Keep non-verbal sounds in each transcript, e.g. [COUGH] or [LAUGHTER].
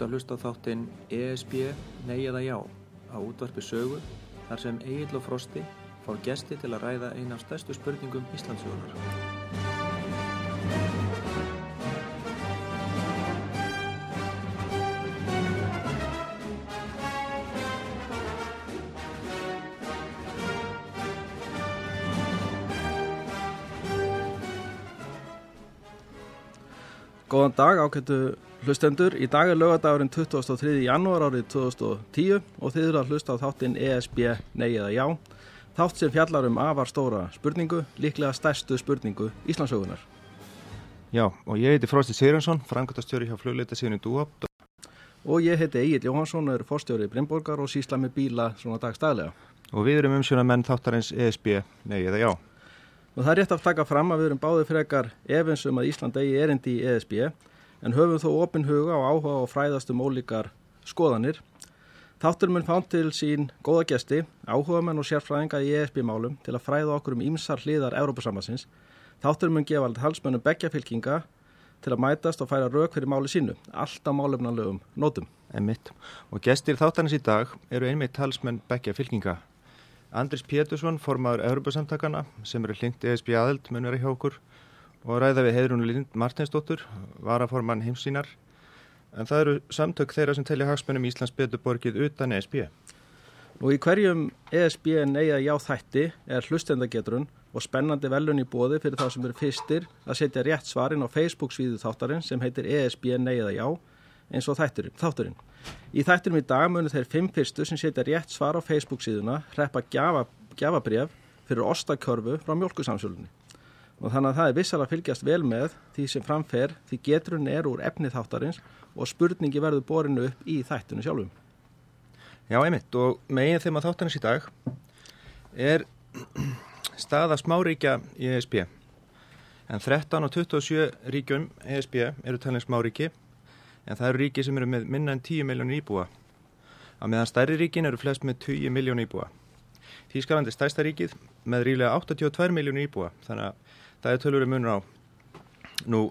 ert að hlusta á þáttinn ESB Nei eða Já á útvarpi sögu þar sem Egil og Frosti fá gesti til að ræða eina af stærstu spurningum Íslandsjónar. Góðan dag ákvæmdu hlustendur. Í dag er lögadagurinn 23. janúar árið 2010 og þið eru að hlusta á þáttinn ESB Nei eða Já. Þátt sem fjallar um afar stóra spurningu, líklega stærstu spurningu Íslandsögunar. Já, og ég heiti Frosti Sigurðarsson, frangöldastjóri hjá flugleita Dúab. Og ég heiti Egil Jóhansson er fórstjóri Brynborgar og sísla með bíla svona dagstæðlega. Og við erum umsjóna menn þáttarins ESB, nei eða já. Og það er rétt að taka fram að við erum báðið frekar efins um að Ísland eigi erindi í ESB en höfum þó opin huga og áhuga og fræðastum ólíkar skoðanir. Þáttur mun fánt til sín góða gesti, áhuga menn og sérfræðinga í ESB-málum til að fræða okkur um ímsar hliðar Európa-sambassins. Þáttur mun gefa halsmönnum begja fylkinga til að mætast og færa rauk fyrir máli sínu, allt á málefnanlegum nótum. Einmitt. Og gestir þáttarins í dag eru einmitt talsmenn begja fylkinga. Andris Pétursson, formadur Európa-samtakana sem eru hlingt ESB aðeld mun vera hjá okkur og ræða við Heidrún Lind Martinsdóttur, varaformann heimsínar. En það eru samtök þeirra sem telja hagsmennum Íslands betur borgið utan ESB. Nú í hverjum ESB neyja já þætti er hlustendagetrun og spennandi velun í bóði fyrir þá sem eru fyrstir að setja rétt svarin á Facebook svíðu þáttarinn sem heitir ESB neyja já eins og þætturinn, þátturinn. Í þættinum í dag munu þeir fimm fyrstu sem setja rétt svar á Facebook síðuna hreppa gjafa, gjafabref fyrir ostakörfu frá mjölkusamsölunni. Og þannig að það er vissal að fylgjast vel með því sem framfer því getrun er úr efni þáttarins og spurningi verður borinu upp í þættinu sjálfum. Já, einmitt og megin þeim að þáttarins í dag er [CLEARS THROAT] staða smáríkja í ESB. En 13 og 27 ríkjum ESB eru talin smáríki en það eru ríki sem eru með minna en 10 miljónir íbúa. Á meðan stærri ríkin eru flest með 20 miljónir íbúa. Þýskalandi stærsta ríkið með rílega 82 miljónir íbúa, þannig að það er tölur munur á. Nú,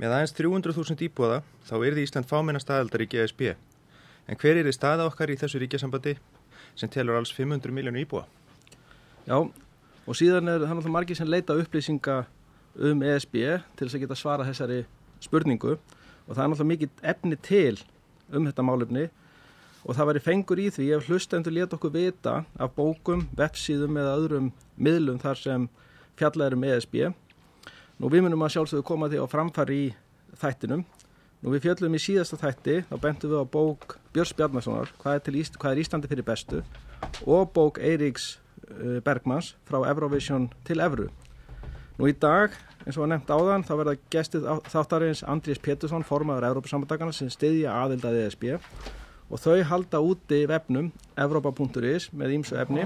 með aðeins 300.000 íbúaða þá er því Ísland fámenna staðaldar í GSB. En hver er þið staða okkar í þessu ríkjasambandi sem telur alls 500 miljónir íbúa? Já, og síðan er það náttúrulega margir sem leita upplýsinga um ESB til þess að geta svara þessari spurningu og það er náttúrulega mikið efni til um þetta málefni og það væri fengur í því ef hlustendur leta okkur vita af bókum, websíðum eða öðrum miðlum þar sem fjallar um ESB. Nú við munum að sjálfsögðu koma því á framfari í þættinum. Nú við fjöllum í síðasta þætti, þá bentum við á bók Björns Bjarnasonar, hvað er, Íst, hvað er Íslandi fyrir bestu og bók Eiríks Bergmans frá Eurovision til Evru. Nú í dag, eins og að nefnt áðan, þá verða gestið þáttarins Andrés Pétursson, formadur Európa-sambandagarna sem stiðja aðildaði ESB og þau halda úti vefnum europa.is með ímsu efni.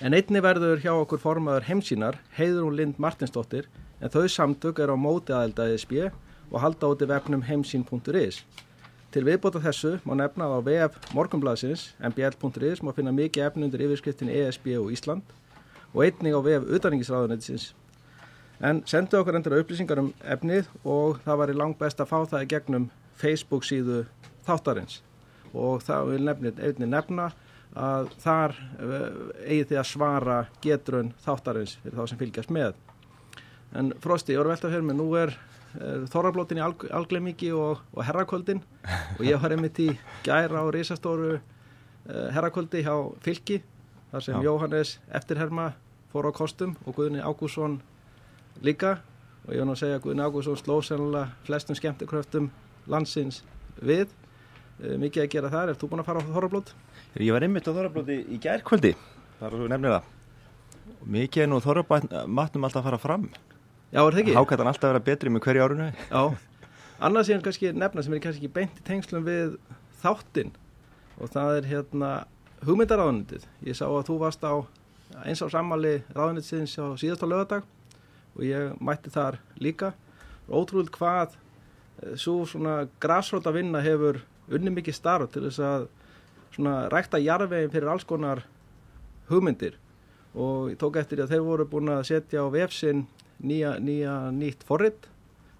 En einni verður hjá okkur formaður heimsínar Heiðrún Lind Martinsdóttir en þau samtök er á móti aðelda ESB og halda úti vefnum heimsín.is Til viðbóta þessu má nefna á vef morgumblaðsins mbl.is má finna mikið efni undir yfirskriftin ESB og Ísland og einning á vef utanringisráðunetsins en sendu okkur endur upplýsingar um efnið og það var í langt best að fá það í gegnum Facebook síðu þáttarins og það vil nefnir einnig nefna að þar eigi þið að svara getrun þáttarins fyrir þá sem fylgjast með. En Frosti, ég voru veltað fyrir mig, nú er, er þorrablótin í alg, algleimiki og, og herrakvöldin og ég har einmitt í gæra á risastóru uh, herrakvöldi hjá fylki þar sem Já. Jóhannes eftirherma fór á kostum og Guðni Ágússon líka og ég var nú að segja að Guðni Ágússon sló sennilega flestum skemmtikröftum landsins við mikið að gera þar. Er þú búin að fara á Þorrablót? Ég var einmitt á Þorrablóti í gærkvöldi, þar er þú nefnir það. Mikið er nú Þorramatnum alltaf að fara fram. Já, er það ekki? Hákættan alltaf að vera betri með hverju árunu. Já, annars er hann kannski nefna sem er kannski ekki beint í tengslum við þáttinn og það er hérna hugmyndaráðunitið. Ég sá að þú varst á eins á sammali ráðunitiðins á síðasta lögadag og ég mætti þar líka. Ótrúlega hvað svo svona græsróta vinna hefur unni mikið starf til þess að svona rækta jarvegin fyrir alls konar hugmyndir og ég tók eftir að þeir voru búin að setja á vefsinn nýja, nýja nýtt forrið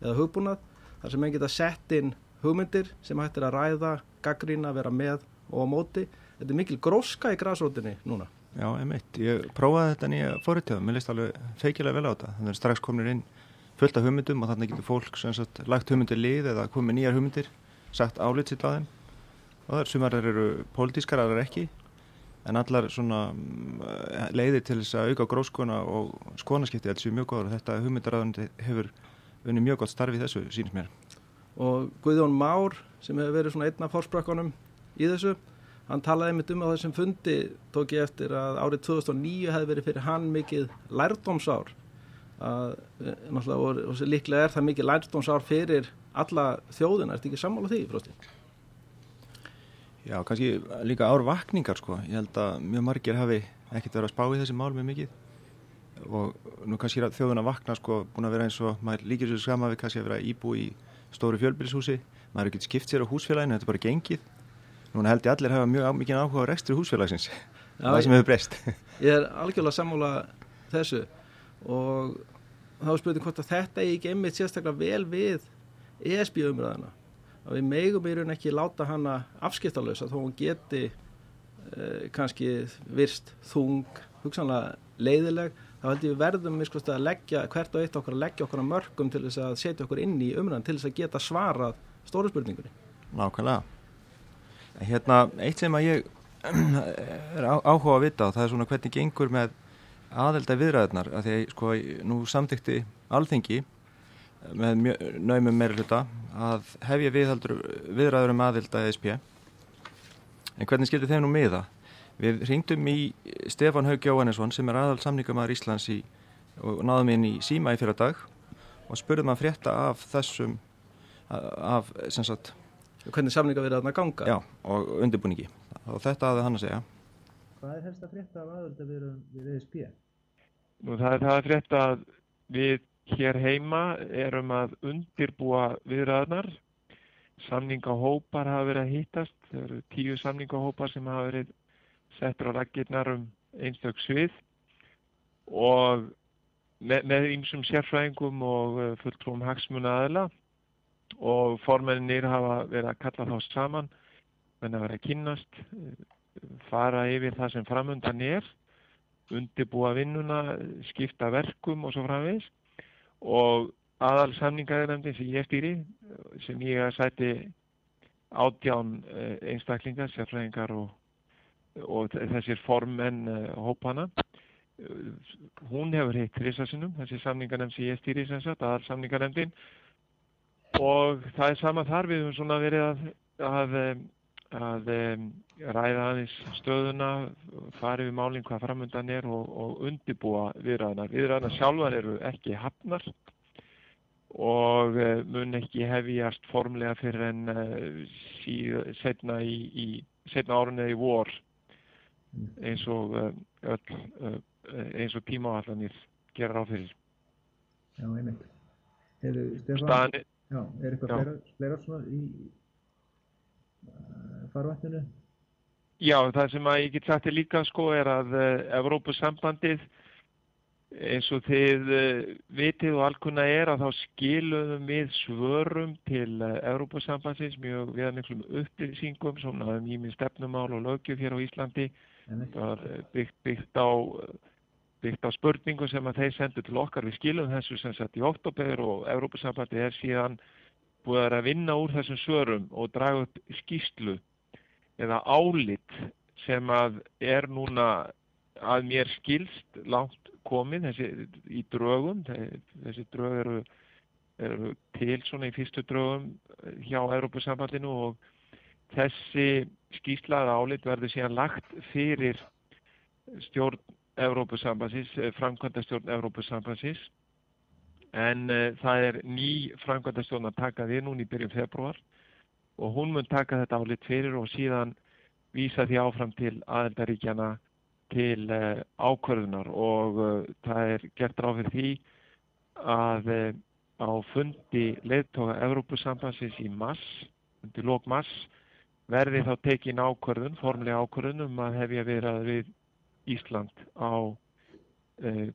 eða hugbúnað þar sem enn geta sett inn hugmyndir sem hættir að ræða, gaggrína, vera með og á móti. Þetta er mikil gróska í græsrótinni núna. Já, emitt. Ég prófaði þetta nýja fóritöðum. Mér leist alveg feikilega vel á þetta. Þannig að strax komir inn fullt af hugmyndum og þannig getur fólk sagt, lagt hugmyndir lið eða komið nýjar hugmyndir, sagt álit sitt á þeim. Og það er sumar eru pólitískar, aðrar ekki. En allar svona mm, leiðir til þess að auka gróskona og skonaskipti alls er mjög góður og þetta hugmyndaræðandi hefur unni mjög gott starfi þessu, sínist mér. Og Guðjón Már sem hefur verið svona einna fórsprakkanum í þessu Hann talaði mitt um á þessum fundi, tók ég eftir að árið 2009 hefði verið fyrir hann mikið lærdómsár. Að, eh, og, og líklega er það mikið lærdómsár fyrir alla þjóðina. Er þetta ekki sammála því, Frosti? Já, kannski líka ár vakningar, sko. Ég held að mjög margir hafi ekkert verið að spá í þessi mál með mikið. Og nú kannski er þjóðuna vakna, sko, búin að vera eins og maður líkir svo skama við kannski að vera íbú í stóru fjölbilshúsi. Maður er ekkert skipt sér á húsfélaginu, þetta er bara gengið Núna held ég allir hafa mjög mikið áhuga á rekstri húsfélagsins Já, það sem hefur breyst Ég er algjörlega sammála þessu og þá spurning hvort að þetta er ekki einmitt sérstaklega vel við ESB umræðina að við megum í raun ekki láta hana afskiptalösa þó hún geti eh, kannski virst þung, hugsanlega leiðileg þá held ég við verðum við að leggja hvert og eitt okkar að leggja okkar að mörgum til þess að setja okkur inn í umræðan til þess að geta svarað stóru spurningunni. Nákvæmlega. Hérna, eitt sem að ég [CLEARS THROAT] er áhuga að vita og það er svona hvernig gengur með aðelda viðræðunar að því að sko nú samtykti alþengi með naumum meira hluta að hefja viðræður um aðelda ESP en hvernig skildi þeim nú miða? Við ringdum í Stefan Haug Jóhannesson sem er aðald samningamæður Íslands í, og náðum inn í síma í fyrra dag og spurðum að frétta af þessum af sem sagt hvernig samninga verið að ganga Já, og undirbúningi og þetta hafði hann að segja Hvað er helst að frétta af aðölda við, við ESP? Nú það er það að frétta að við hér heima erum að undirbúa viðræðnar samningahópar hafa verið að hýtast það eru tíu samningahópar sem hafa verið settur á laggirnar um einstak svið. Og með einsum sérfræðingum og eh, fulltrúum hagsmuna aðila og formennir hafa verið að kalla þá saman. Menn að vera að kynast fara yfir það sem framöndan er. Undibúa vinnuna skipta verkum og svo framvegs og aðal samningaðurnemndin sem ég stýri sem ég að sæti átján eh, einstaklingar, sérfræðingar og, og þessir formenn eh, hópana hún hefur heitt þrissasinnum þessi samningarnemnd sem ég stýri sem sagt, aðal samningarnemndin og það er sama þar við höfum svona verið að, að, að, ræða aðeins stöðuna, farið við málinn hvað framöndan er og, og undibúa viðræðanar. Viðræðanar sjálfar eru ekki hafnar og eh, mun ekki hefjast formlega fyrir en eh, setna, í, í, setna árun eða í vor eins og, eh, öll, eins og tímavallanir gera á fyrir. Já, einmitt. Hefur Stefán... Já, er eitthvað fleira, fleira svona í farvættinu? Já, það sem að ég get sagt er líka sko er að uh, Evrópusambandið eins og þið uh, vitið og alkunna er að þá skiluðum við svörum til Evrópusambandsins mjög viðanmiklum upplýsingum svona um íminn stefnumál og lögjöf hér á Íslandi. Það var byggt, byggt á byggt á spurningu sem að þeir sendu til okkar við skilum þessu sem sett í oktober og Európa-sambandi er síðan búið að vinna úr þessum svörum og draga upp skýslu eða álit sem að er núna að mér skilst langt komið þessi í drögum þessi drög eru, eru til svona í fyrstu drögum hjá Európa-sambandinu og þessi skýslaða álit verður síðan lagt fyrir stjórn Evrópusambansins, eh, framkvæmdastjórn Evrópusambansins en uh, það er ný framkvæmdastjórn að taka því núni í byrjum februar og hún mun taka þetta álit fyrir og síðan vísa því áfram til aðeldaríkjana til uh, ákvörðunar. Og uh, það er gert ráð fyrir því að á fundi leðtoga Evrópusambansins í mass, undir lók mass verði þá tekin ákvörðun, formlega ákvörðun um að hefja verið við Ísland á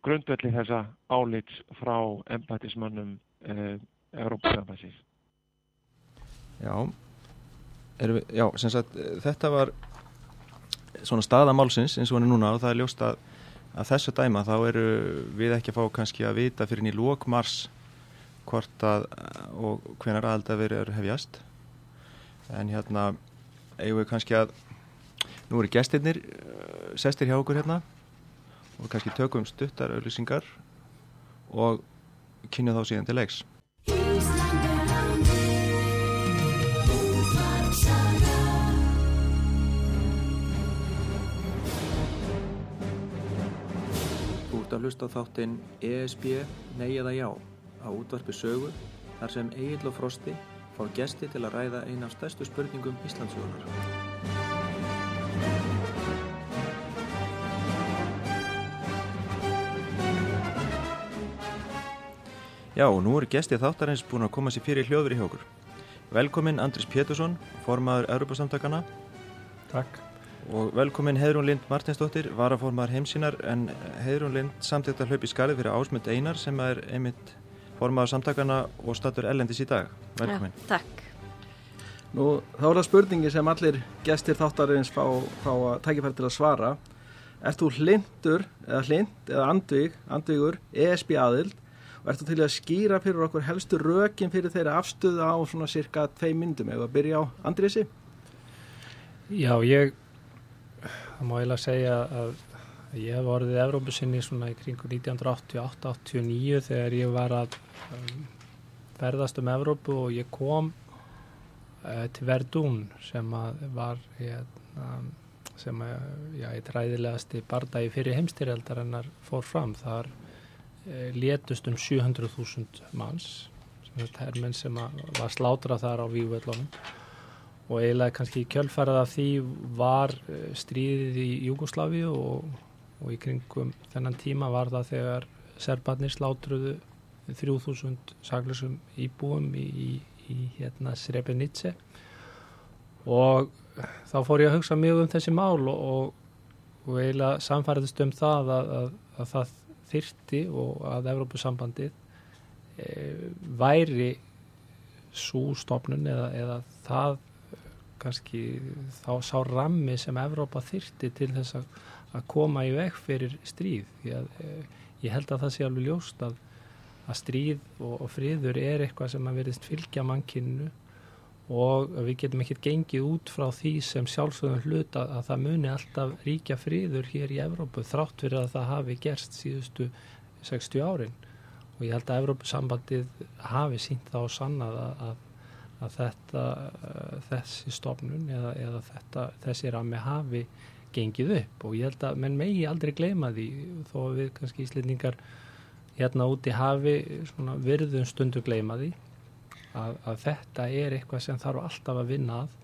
grundvelli þessa álits frá embætismannum uh, Európa-sambansins. Já, við, já sagt, þetta var svona staðamálsins eins og hann er núna og það er ljóst að, að þessu dæma þá eru við ekki að fá kannski að vita fyrir í lók mars hvort að og hvenar aðald að verið hefjast. En hérna eigum við kannski að nú eru gestirnir uh, sestir hjá okkur hérna og kannski tökum stuttar auðlýsingar og kynja þá síðan til leiks ert að hlusta á þáttinn ESB Nei eða Já á útvarpi sögu þar sem Egil og Frosti fá gesti til að ræða eina af stærstu spurningum Íslandsjónar. Já, og nú eru gestið þáttarins búin að koma sér fyrir hljóður í hjókur. Velkomin Andris Pétursson, formaður Europasamtakana. Takk og velkomin Heidrún Lind Martinsdóttir varaformar heimsínar en Heidrún Lind samtíkt að hlaupa í skarði fyrir Ásmund Einar sem er einmitt formaður samtakana og statur ellendis í dag velkomin. Já, takk Nú þá er það spurningi sem allir gestir þáttarins fá, fá að tækifæri til að svara Er þú hlindur eða hlind eða andvig, andvigur ESB aðild ertu til að skýra fyrir okkur helstu rökin fyrir þeirra afstöða á svona cirka tvei myndum eða byrja á Andriðsi? Já, ég má eiginlega segja að ég hef vorið Evrópusinni svona í kringu 1988-89 þegar ég var að um, ferðast um Evrópu og ég kom uh, til Verdún sem að var hérna, sem að, já, ég træðilegasti bardagi fyrir heimstyrjaldar ennar fór fram þar uh, létust um 700.000 manns. Sem er termin sem var slátrað þar á vývöldlónum og eiginlega kannski kjölfærað af því var eh, stríðið í Júgoslavi og, og í kringum þennan tíma var það þegar serbarnir slátruðu 3000 saglusum íbúum í, í, í hérna Srebrenica. Og þá fór ég að hugsa mjög um þessi mál og, og, og eiginlega samfæriðist um það að, að, að það þyrti og að Evrópusambandið e, væri svo stofnun eða, eða það kannski þá sá rammi sem Evrópa þyrti til þess að, að koma í veg fyrir stríð. Að e, ég held að það sé alveg ljóst að, að stríð og, og friður er eitthvað sem að verðist fylgja mannkynnu og við getum ekkert gengið út frá því sem sjálfsögum hlut að, að það muni alltaf ríkja friður hér í Evrópu þrátt fyrir að það hafi gerst síðustu 60 árin. Og ég held að Evrópusambandið hafi sínt þá sannað að að þetta, uh, þessi stofnun eða, eða þetta, þessi rami hafi gengið upp. Og ég held að menn megi aldrei gleyma því þó að við kannski íslendingar hérna úti hafi virðum stundu gleyma því að, að þetta er eitthvað sem þarf alltaf að vinna að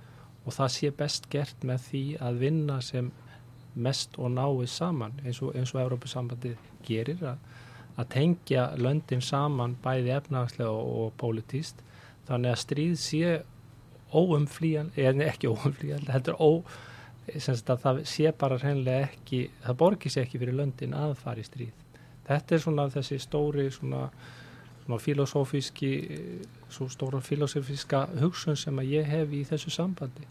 og það sé best gert með því að vinna sem mest og náið saman eins og, og Európa-sambandi gerir að, að tengja löndin saman bæði efnagslega og, og politíst þannig að stríð sé óumflíjan, eða ekki óumflíjan heldur ó, semst að það sé bara hreinlega ekki, það borgir sér ekki fyrir löndin að fara í stríð. Þetta er svona þessi stóri svona, svona filosófíski svo stóra filosófíska hugsun sem að ég hef í þessu sambandi.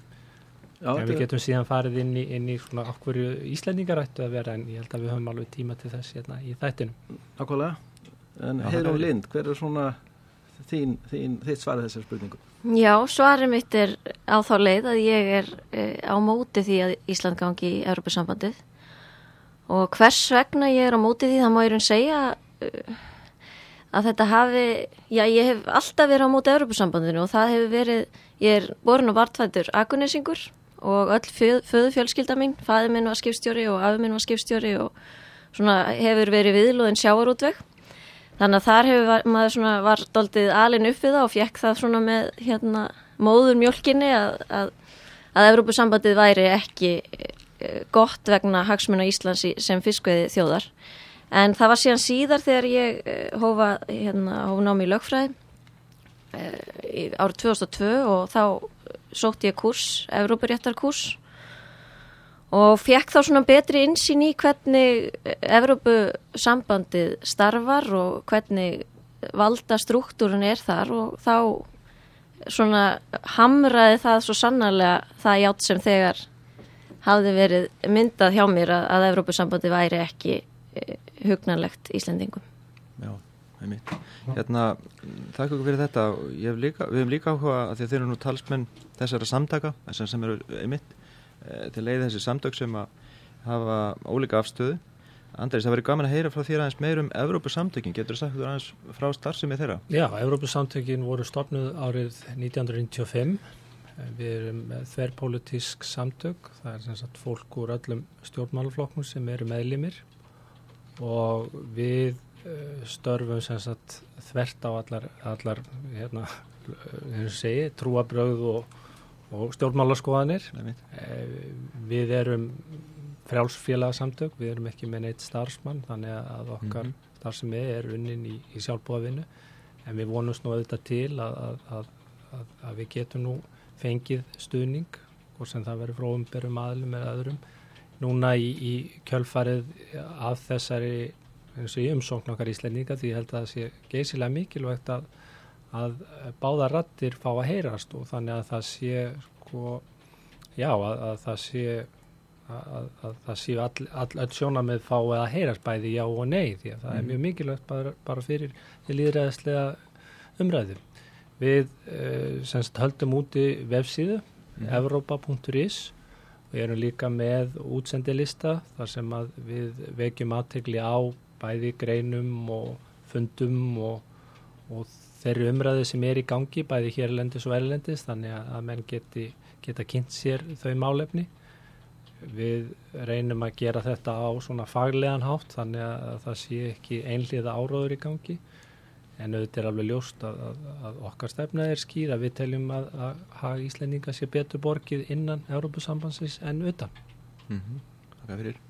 Já, en við getum síðan farið inn í, inn í svona okkur íslendingar ættu að vera en ég held að við höfum alveg tíma til þess hérna í þættinu Nákvæmlega, en Heiðrún Lind, hver er svona þín, þín, þitt svarið þessar spurningu? Já, svarið mitt er á þá leið að ég er e, á móti því að Ísland gangi í Europasambandið og hvers vegna ég er á móti því það má ég raun segja e, að þetta hafi, já ég hef alltaf verið á móti Europasambandinu og það hefur verið, ég er borin og vartfættur agunesingur og öll föðu fjölskylda mín, fæði minn var skipstjóri og afi minn var skipstjóri og svona hefur verið viðlóðin sjáarútvegg Þannig að þar hefur maður svona var doldið alin upp við það og fjekk það svona með hérna móður mjölkinni að, að, að Evrópusambandið væri ekki eh, gott vegna hagsmuna Íslands sem fiskveið þjóðar. En það var síðan síðar þegar ég eh, hófa hérna hófnámi í lögfræði e, árið 2002 og þá sótt ég kurs, Evrópuréttarkurs og fekk þá svona betri insýn í hvernig Evrópu sambandið starfar og hvernig valda struktúrun er þar og þá svona hamraði það svo sannarlega það játt sem þegar hafði verið myndað hjá mér að, að Evrópusambandi væri ekki hugnanlegt Íslandingum. Já, einmitt. Hérna, þakka ykkur fyrir þetta. Hef líka, við hefum líka áhuga að því að þeir eru nú talsmenn þessara samtaka, þessar sem eru einmitt, e, til leiði þessi samtök sem að hafa ólíka afstöðu. Andris, það verið gaman að heyra frá þér aðeins meir um Evrópusamtökin. Getur þú sagt þú aðeins frá starfsemi þeirra? Já, Evrópusamtökin voru stopnuð árið 1995. Við erum þverrpolítisk samtök. Það er sem sagt fólk úr öllum stjórnmálaflokknum sem eru meðlimir og við uh, störfum sem sagt þvert á allar, allar hérna, segi, trúabröð og, og stjórnmálaskoðanir. Við erum frjálsfélagsamtök, við erum ekki með neitt starfsmann þannig að okkar mm -hmm. starfsemi er unnin í, í sjálfbúavinnu en við vonumst nú auðvitað til að, að, að, að við getum nú fengið stuðning og sem það verður frá umberum aðlum eða öðrum núna í, í kjölfarið af þessari umsókn okkar íslendinga því ég held að það sé geysilega mikilvægt að báða rattir fá að heyrast og þannig að það sé sko, já að það sé að, að það séu all, all, all sjónamið fáið að heyrast bæði já og nei því að það mm. er mjög mikilvægt bara, bara fyrir því líðræðislega umræðu. Við semst höldum úti vefsíðu mm. europa.is og erum líka með útsendilista þar sem við vekjum aðtegli á bæði greinum og fundum og, og þeirri umræðu sem er í gangi bæði hérlendis og erlendis þannig að menn geti, geta kynnt sér þau málefni. Við reynum að gera þetta á svona faglegan hátt þannig að það sé ekki einliða áráður í gangi en auðvitað er alveg ljóst að, að, að okkar stefna er skýr að við teljum að, að hafa Íslendinga sé betur borgið innan Európusambansins en utan. Mm -hmm. Takk fyrir.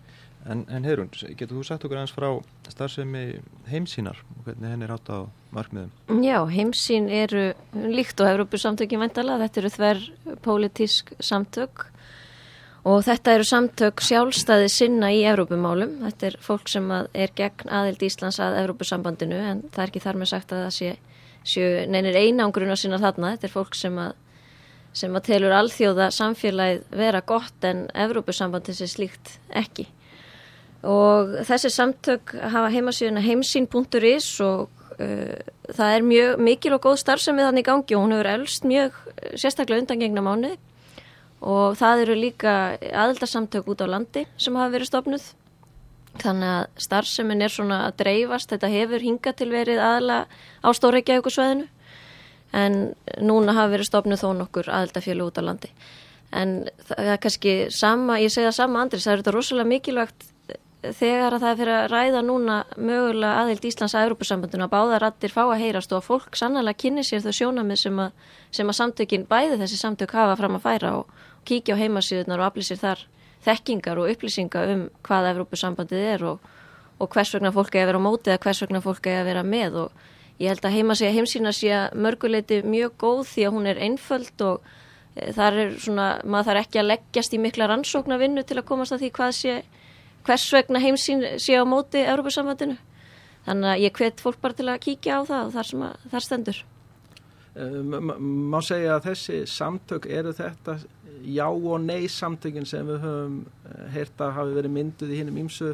En, en Heirun, getur þú sagt okkur aðeins frá starfsemi heimsínar og hvernig henni er átt á markmiðum? Já, heimsín eru líkt og Európusamtökin vendala, þetta eru þver pólitísk samtök Og þetta eru samtök sjálfstæði sinna í Evrópumálum. Þetta er fólk sem er gegn aðild Íslands að Evrópusambandinu en það er ekki þar með sagt að það sé, sé neynir einangrun að sinna þarna. Þetta er fólk sem að, sem að telur alþjóða samfélagið vera gott en Evrópusambandin sé slíkt ekki. Og þessi samtök hafa heimasíðuna heimsín.is og uh, það er mjög mikil og góð starfsemið þannig gangi og hún hefur elst mjög sérstaklega undangegna mánuði og það eru líka aðeldarsamtök út á landi sem hafa verið stopnuð þannig að starfsemin er svona að dreifast. Þetta hefur hinga til verið aðla á Stóreikjavíkusveðinu en núna hafa verið stopnuð þó nokkur aðeldarfjölu út á landi. En það er kannski sama, ég segja sama Andris, það er þetta rosalega mikilvægt þegar að það er fyrir að ræða núna mögulega aðild Íslands að Európusambandinu að báða rattir fá að heyrast og að fólk sannlega kynni sér þau sjónamið sem að, sem að samtökin bæði þessi samtök hafa fram að færa og kíkja á heimasíðunar og aflýsir þar þekkingar og upplýsinga um hvað Evrópusambandið er og, og hvers vegna fólk er að vera á mótið eða hvers vegna fólk er að vera með og ég held að heimasíða heimsína sé að mörguleiti mjög góð því að hún er einföld og e, þar er svona, maður þarf ekki að leggjast í mikla rannsókna vinnu til að komast að því hvað sé, hvers vegna heimsín sé á móti Evrópusambandinu. Þannig að ég hvet fólk bara til að kíkja á það og þar að, þar stendur. Eh, má segja að þessi samtök eru þetta já og nei samtökin sem við höfum eh, heyrt að hafi verið mynduð í hinnum ímsu,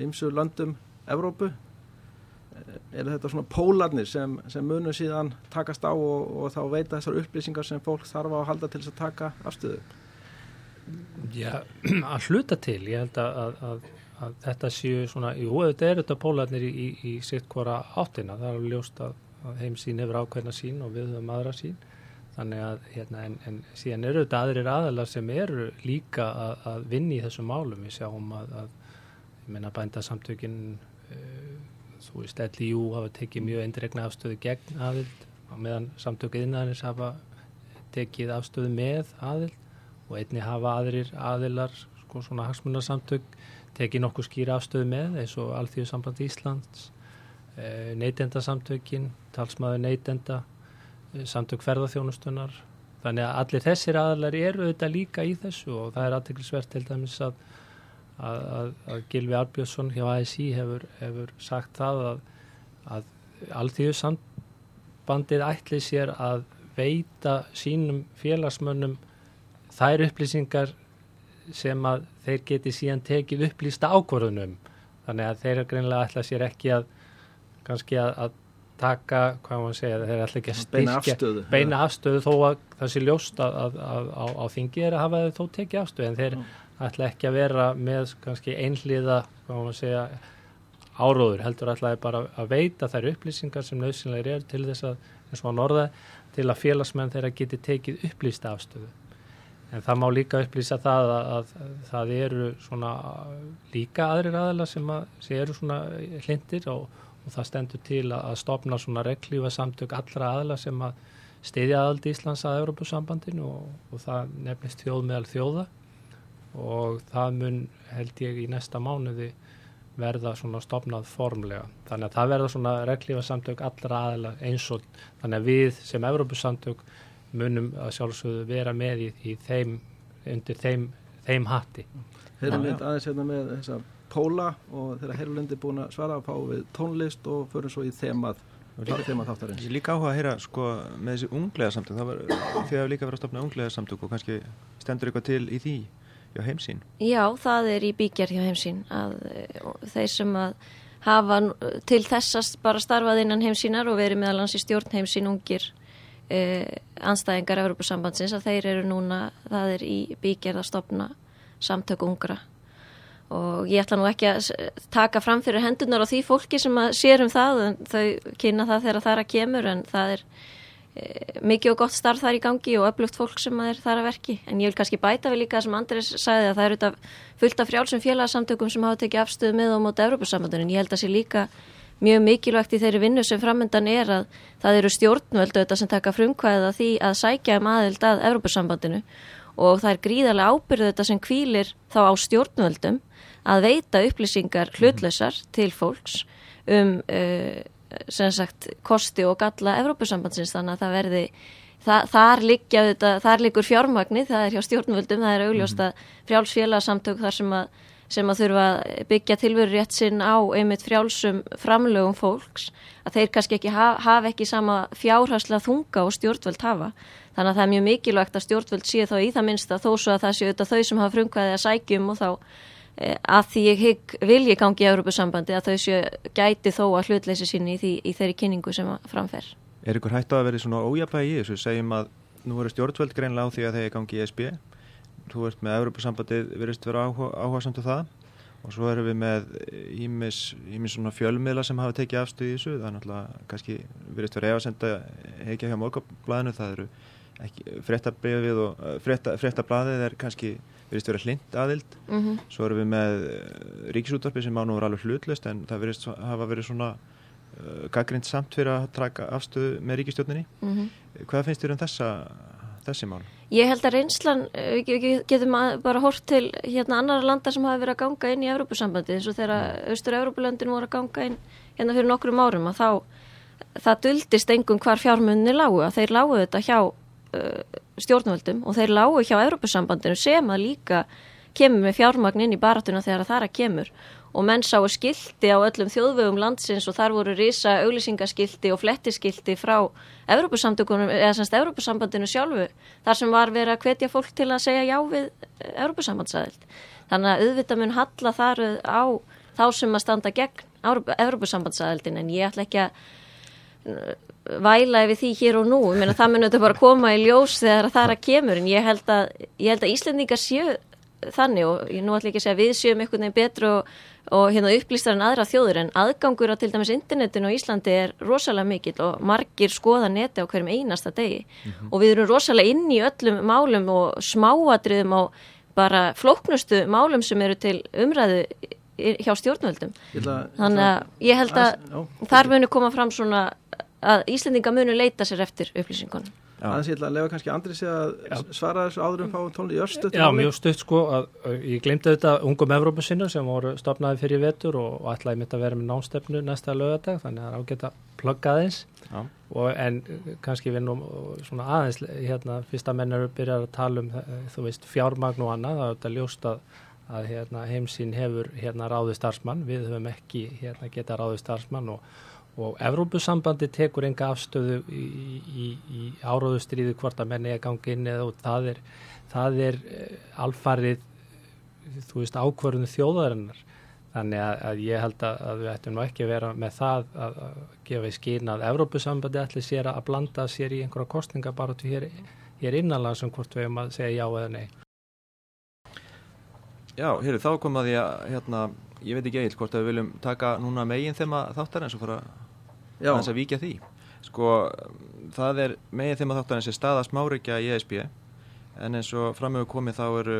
ímsu löndum Evrópu eh, eru þetta svona pólarnir sem, sem munum síðan takast á og, og þá veita þessar upplýsingar sem fólk þarf að halda til þess að taka afstöðu Já, [CLEARS THROAT] að hluta til ég held að, að, að, að þetta séu svona, jú, þetta er þetta pólarnir í, í, í sitt hvora áttina, það er ljóst að heimsín hefur ákveðna sín og við höfum aðra sín. Þannig að hérna, en, en síðan eru þetta aðrir aðalar sem eru líka að, að vinni í þessum málum. Við sjáum að, að ég menna bændasamtökin uh, þú veist, LIU hafa tekið mjög eindregna afstöðu gegn aðild og meðan samtökið innan þess hafa tekið afstöðu með aðild og einni hafa aðrir aðilar sko svona hagsmunarsamtök tekið nokkuð skýra afstöðu með eins og Alþjóðsamband Íslands Eh, neytendasamtökin, talsmaður neytenda, eh, samtök ferðarþjónustunar. Þannig að allir þessir aðlar eru auðvitað líka í þessu og það er aðteglisvert til dæmis að, að, að, að Gilvi Arbjörnsson hjá ASI hefur, hefur sagt það að alþjóðsambandið ætli sér að veita sínum félagsmönnum þær upplýsingar sem að þeir geti síðan tekið upplýsta ákvörðunum þannig að þeir greinlega ætla sér ekki að kannski að, að taka, hvað maður segja, þeir ætla ekki að styrkja beina afstöðu, beina afstöðu þó að það sé ljóst að, að, að á, á þingi er að hafa þau þó tekið afstöðu. En þeir ætla ekki að vera með kannski einhliða, hvað maður segja áróður, heldur ætlaði bara að veita þær upplýsingar sem nöðsynlega er til þess að, eins og á norða til að félagsmenn þeirra geti tekið upplýsta afstöðu en það má líka upplýsa það að, að, að það eru svona líka aðrir aðala sem, að, sem eru svona hlindir og, og það stendur til að stopna svona reglífa samtök allra aðala sem að stiðja aðaldi Íslands að Európusambandinu og, og það nefnist þjóð meðal þjóða og það mun held ég í næsta mánuði verða svona stopnað formlega. Þannig að það verða svona reglífa samtök allra aðila eins og þannig að við sem Európusamtök munum að sjálfsögðu vera með í, í þeim, undir þeim, þeim hatti. Herrlind aðeins hérna með þessa póla og þegar Herrlind er búin að svara að fá við tónlist og förum svo í þemað þáttarins? Ég líka áhuga að heyra sko með þessi unglega samtök það var því að líka vera að stopna unglega samtök og kannski stendur eitthvað til í því hjá heimsín. Já, það er í byggjar hjá heimsín að þeir sem að hafa til þessast bara starfað innan heimsínar og verið meðal hans í stjórn heimsín ungir eh, anstæðingar Európa-sambandsins að þeir eru núna, það er í byggjar að stopna samtök ungra. Og ég ætla nú ekki að taka fram fyrir hendunar á því fólki sem að sér um það en þau kynna það þegar það er að kemur en það er e, mikið og gott starf þar í gangi og öflugt fólk sem er þar að verki. En ég vil kannski bæta við líka sem Andris sagði að það eru fullt af frjálsum félagsamtökum sem hafa tekið afstöðu með og móta Európa-sambandinu mjög mikilvægt í þeirri vinnu sem framöndan er að það eru stjórnvöldu þetta sem taka frumkvæða því að sækja um aðild að Európa-sambandinu og það er gríðarlega ábyrðu þetta sem kvílir þá á stjórnvöldum að veita upplýsingar hlutlausar til fólks um uh, sem sagt kosti og galla Evrópusambandsins. Þannig að það verði það, þar liggja þetta, þar liggur fjármagni það er hjá stjórnvöldum, það er augljóst að frjálsfélagsamtök þar sem að sem að þurfa að byggja tilveru rétt sinn á einmitt frjálsum framlögum fólks, að þeir kannski ekki hafa haf ekki sama fjárháslega þunga og stjórnvöld hafa. Þannig að það er mjög mikilvægt að stjórnvöld sé þá í það minnsta þó svo að það séu auðvitað þau sem hafa frumkvæði að sækjum og þá e, að því ég hygg vilji gangi í Európa-sambandi að þau séu gæti þó að hlutleysi sinni í, því, í þeirri kynningu sem framfer. Er ykkur hægt að vera svona ójabægi í þessu? Segjum að nú eru stjórnvöld greinlega á því að þeir gangi í SB þú ert með Európa-sambandið virðist vera áhuga, áhuga samt um það og svo erum við með ímis, ímis svona fjölmiðla sem hafa tekið afstuð í þessu það er náttúrulega kannski virðist vera efarsenda heikja hjá morgablaðinu það eru fréttabrifið og fréttablaðið er kannski virðist vera hlind aðild mm -hmm. svo erum við með ríkisútvarpi sem án og er alveg hlutlust en það virðist hafa verið svona uh, gaggrind samt fyrir að traka afstuð með ríkistjórninni mm -hmm. hvað finnst þér um þessa þessi mál? Ég held að reynslan, við getum bara hort til hérna annar landa sem hafi verið að ganga inn í Európusambandi eins og þegar Östur-Európulöndin voru að ganga inn hérna fyrir nokkrum árum að þá það duldist engum hvar fjármunni lágu að þeir lágu þetta hjá uh, stjórnvöldum og þeir lágu hjá Európusambandinu sem að líka kemur með fjármagn inn í baratuna þegar það er að kemur og menn sáu skildi á öllum þjóðvegum landsins og þar voru risa auglýsingaskildi og flettiskildi frá Evrópusamtökunum, eða semst Evrópusambandinu sjálfu, þar sem var verið að hvetja fólk til að segja já við Evrópusambandsæðild. Þannig að auðvitað mun halla þar á þá sem að standa gegn Evrópusambandsæðildin en ég ætla ekki að uh, væla yfir því hér og nú, ég meina það mun auðvitað bara koma í ljós þegar það er að kemur en ég held að, ég held að Íslendingar séu þannig og ég nú ætla ekki að segja við séum einhvern veginn betur og, og hérna upplýstar en aðra þjóður en aðgangur á til dæmis internetinu á Íslandi er rosalega mikill og margir skoða neti á hverjum einasta degi. Mm -hmm. og við erum rosalega inn í öllum málum og smáadriðum á bara flóknustu málum sem eru til umræðu hjá stjórnvöldum. Þannig að ég held að þar munu koma fram svona að Íslendinga munu leita sér eftir upplýsingunum aðeins ég ætla að lefa kannski Andri sig að Já. svara þessu áður um fáum tónli í örstuð Já, mjög stutt sko, að, ég glemdi þetta ungum Evrópusinu sem voru stopnaði fyrir vetur og, og ætlaði mitt að vera með nástefnu næsta lögadag, þannig að það er ágætt að plugga aðeins. En kannski við nú svona aðeins hérna, fyrsta menn eru byrjað að tala um þú veist fjármagn og annað, það er þetta ljóst að að hérna, heimsinn hefur hérna ráði starfsmann, við höfum ekki hérna, geta ráði starfsmann og og Evrópusambandi tekur enga afstöðu í, í, í áróðustriði hvort að menni er gangið inn eða það er, það er uh, alfarið þú veist ákvörðinu þjóðarinnar. Þannig að, að ég held að, að við ættum nú ekki að vera með það að, að gefa í skýn að Evrópusambandi ætli sér að blanda sér í einhverja kostninga bara til hér, hér innanlandsum hvort við hefum að segja já eða nei. Já, hér er þá komað því að hérna, ég veit ekki eilt hvort að við viljum taka núna megin þema þáttar eins og fara að víkja því. Sko, það er megin þema þáttar eins og staða smárikja í ESB en eins og framöfu komið þá eru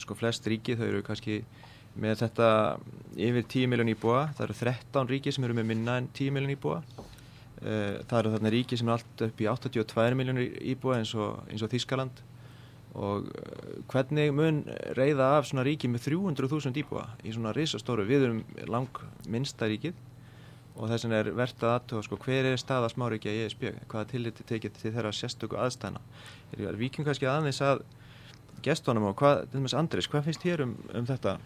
sko flest ríki, þau eru kannski með þetta yfir 10 miljón íbúa, það eru 13 ríki sem eru með minna en 10 miljón íbúa. Eh, það eru þarna ríki sem er allt upp í 82 miljónir íbúa eins og, eins og Þískaland og eh, hvernig mun reyða af svona ríki með 300.000 íbúa í svona risastóru, við erum lang minnsta ríkið og þess vegna er verðt að aðtöða sko hver er staða smáríkja í ESB, hvaða tilliti tekið til þeirra sérstöku aðstæna er vikið kannski aðeins að gestunum og hvað, til dæmis Andris, hvað finnst hér um, um þetta?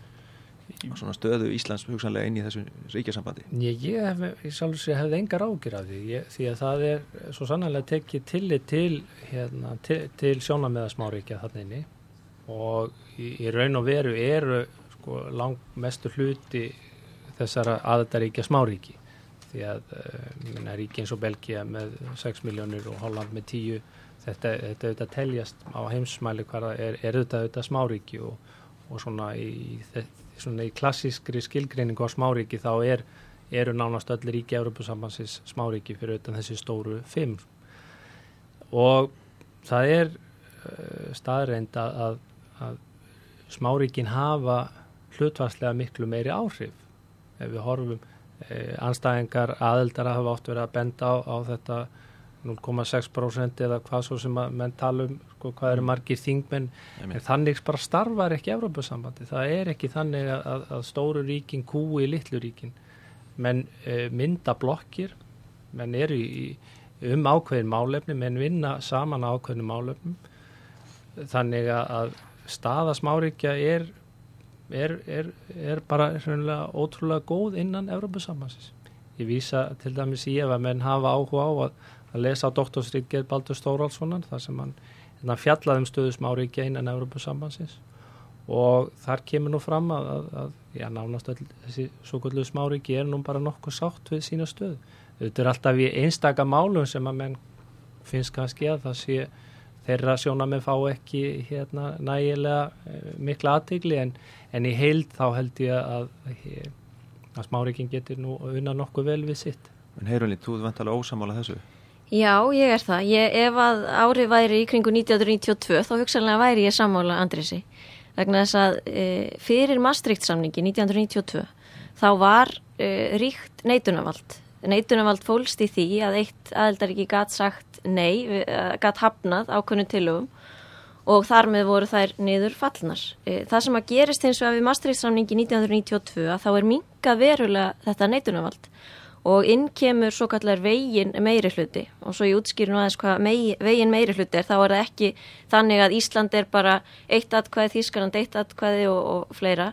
Svona stöðu Íslands hugsanlega inn í þessu ríkjasambandi? Ég, ég hef, ég sjálfur sér hefði engar ágjur af því, ég, því að það er svo sannlega tekið tillit til, hérna, til, til sjónameða smáríkja þarna inni. Og í, í raun og veru eru sko lang mestu hluti þessara aðdaríkja smáríki því að uh, ríki eins og Belgia með 6 miljónir og Holland með 10 þetta, auðvitað teljast á heimsmæli hvaða er, auðvitað auðvitað smáríki og, og svona í, svona í klassískri skilgreiningu á smáríki þá er, eru nánast öll ríki Európusambansins smáríki fyrir auðvitað þessi stóru fimm. Og það er uh, staðreind að, að, smáríkin hafa hlutvarslega miklu meiri áhrif. Ef við horfum eh, anstæðingar aðeldara hafa oft verið að benda á, á þetta 0,6% eða hvað svo sem að menn tala um sko, hvað eru mm. margir þingmenn. En þannig bara starfar ekki Evrópussambandi það er ekki þannig að, að stóru ríkin kúi litlu ríkin. Menn e, mynda blokkir menn eru í, um ákveðin málefni menn vinna saman ákveðin málefnum. Þannig að staða smáríkja er, er, er, er bara ótrúlega góð innan Evrópussambansins ég vísa til dæmis í ef að menn hafa áhuga á að að lesa á doktorsritgeð Baldur Stóraldssonan þar sem hann hérna, fjallaði um stöðu smáríkja innan Európa-sambansins og þar kemur nú fram að, að, að já, nánast öll, þessi svo kvöldu smáríki er nú bara nokkuð sátt við sína stöðu. Þetta er alltaf í einstaka málum sem að menn finnst kannski að það sé þeirra sjónamenn fá ekki hérna, nægilega eh, mikla aðtegli en, en í heild þá held ég að, að smáríkin getur nú unna nokkuð vel við sitt. En heyrunni, þú vant alveg ósamála þessu? Já, ég er það. Ég, ef að árið væri í kringu 1992 þá hugsanlega væri ég sammála Andrisi vegna þess að e, fyrir Maastricht-samningi 1992 þá var e, ríkt neitunavald. Neitunavald fólst í því að eitt aðeldar ekki gæt sagt nei, gæt hafnað ákvönnu tilögum og þar með voru þær niður fallnar. E, það sem að gerist eins og að við Maastricht-samningi 1992 að þá er minga verulega þetta neitunavald og inn kemur svo kallar vegin meiri hluti og svo ég útskýr nú aðeins hvað megi, vegin meiri hluti er þá er það ekki þannig að Ísland er bara eitt atkvæði, Þískarland eitt atkvæði og, og fleira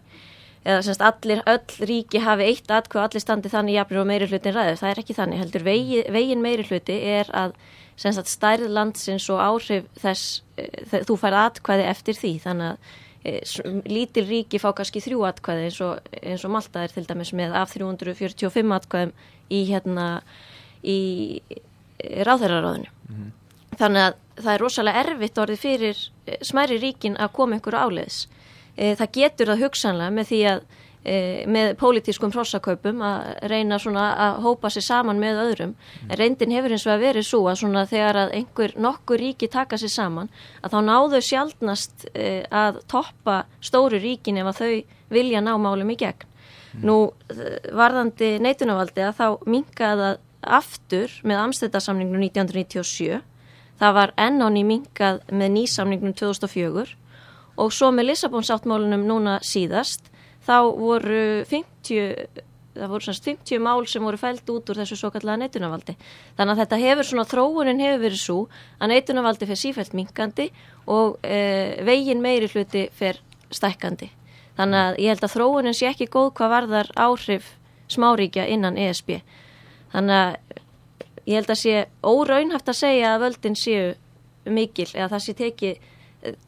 eða semst allir, öll ríki hafi eitt atkvæði og allir standi þannig jafnir og meiri hlutin ræður, það er ekki þannig heldur. Vegi, vegin meiri hluti er að semst að stærð landsins og áhrif þess, e, þú færð atkvæði eftir því. Þannig að e, lítil ríki fá kannski þrjú atkvæði eins og, eins og Malta er til dæmis með af 345 atkvæðum í hérna í ráðherraráðinu. Mm -hmm. þannig að það er rosalega erfitt orðið fyrir eh, smæri ríkin að koma einhverju áleiðis það getur það hugsanlega með því að e, með pólitískum hrossakaupum að reyna svona að hópa sér saman með öðrum. Mm. en reyndin hefur eins og að verið svo að svona þegar að einhver nokkur ríki taka sér saman að þá náðu sjálfnast e, að toppa stóru ríkin ef að þau vilja ná málum í gegn. Nú varðandi neitunarvaldi að þá mingaða aftur með amstættarsamningnum 1997, það var ennáni mingað með nýsamningnum 2004 og svo með Lissabonsáttmálunum núna síðast þá voru 50, það voru semst 50 mál sem voru fælt út úr þessu svo kallega neitunarvaldi. Þannig að þetta hefur svona, þróunin hefur verið svo að neitunarvaldi fer sífælt mingandi og e, vegin meiri hluti fer stækkandi. Þannig að ég held að þróunin sé ekki góð hvað varðar áhrif smáríkja innan ESB. Þannig að ég held að sé óraunhaft að segja að völdin séu mikil eða það sé tekið,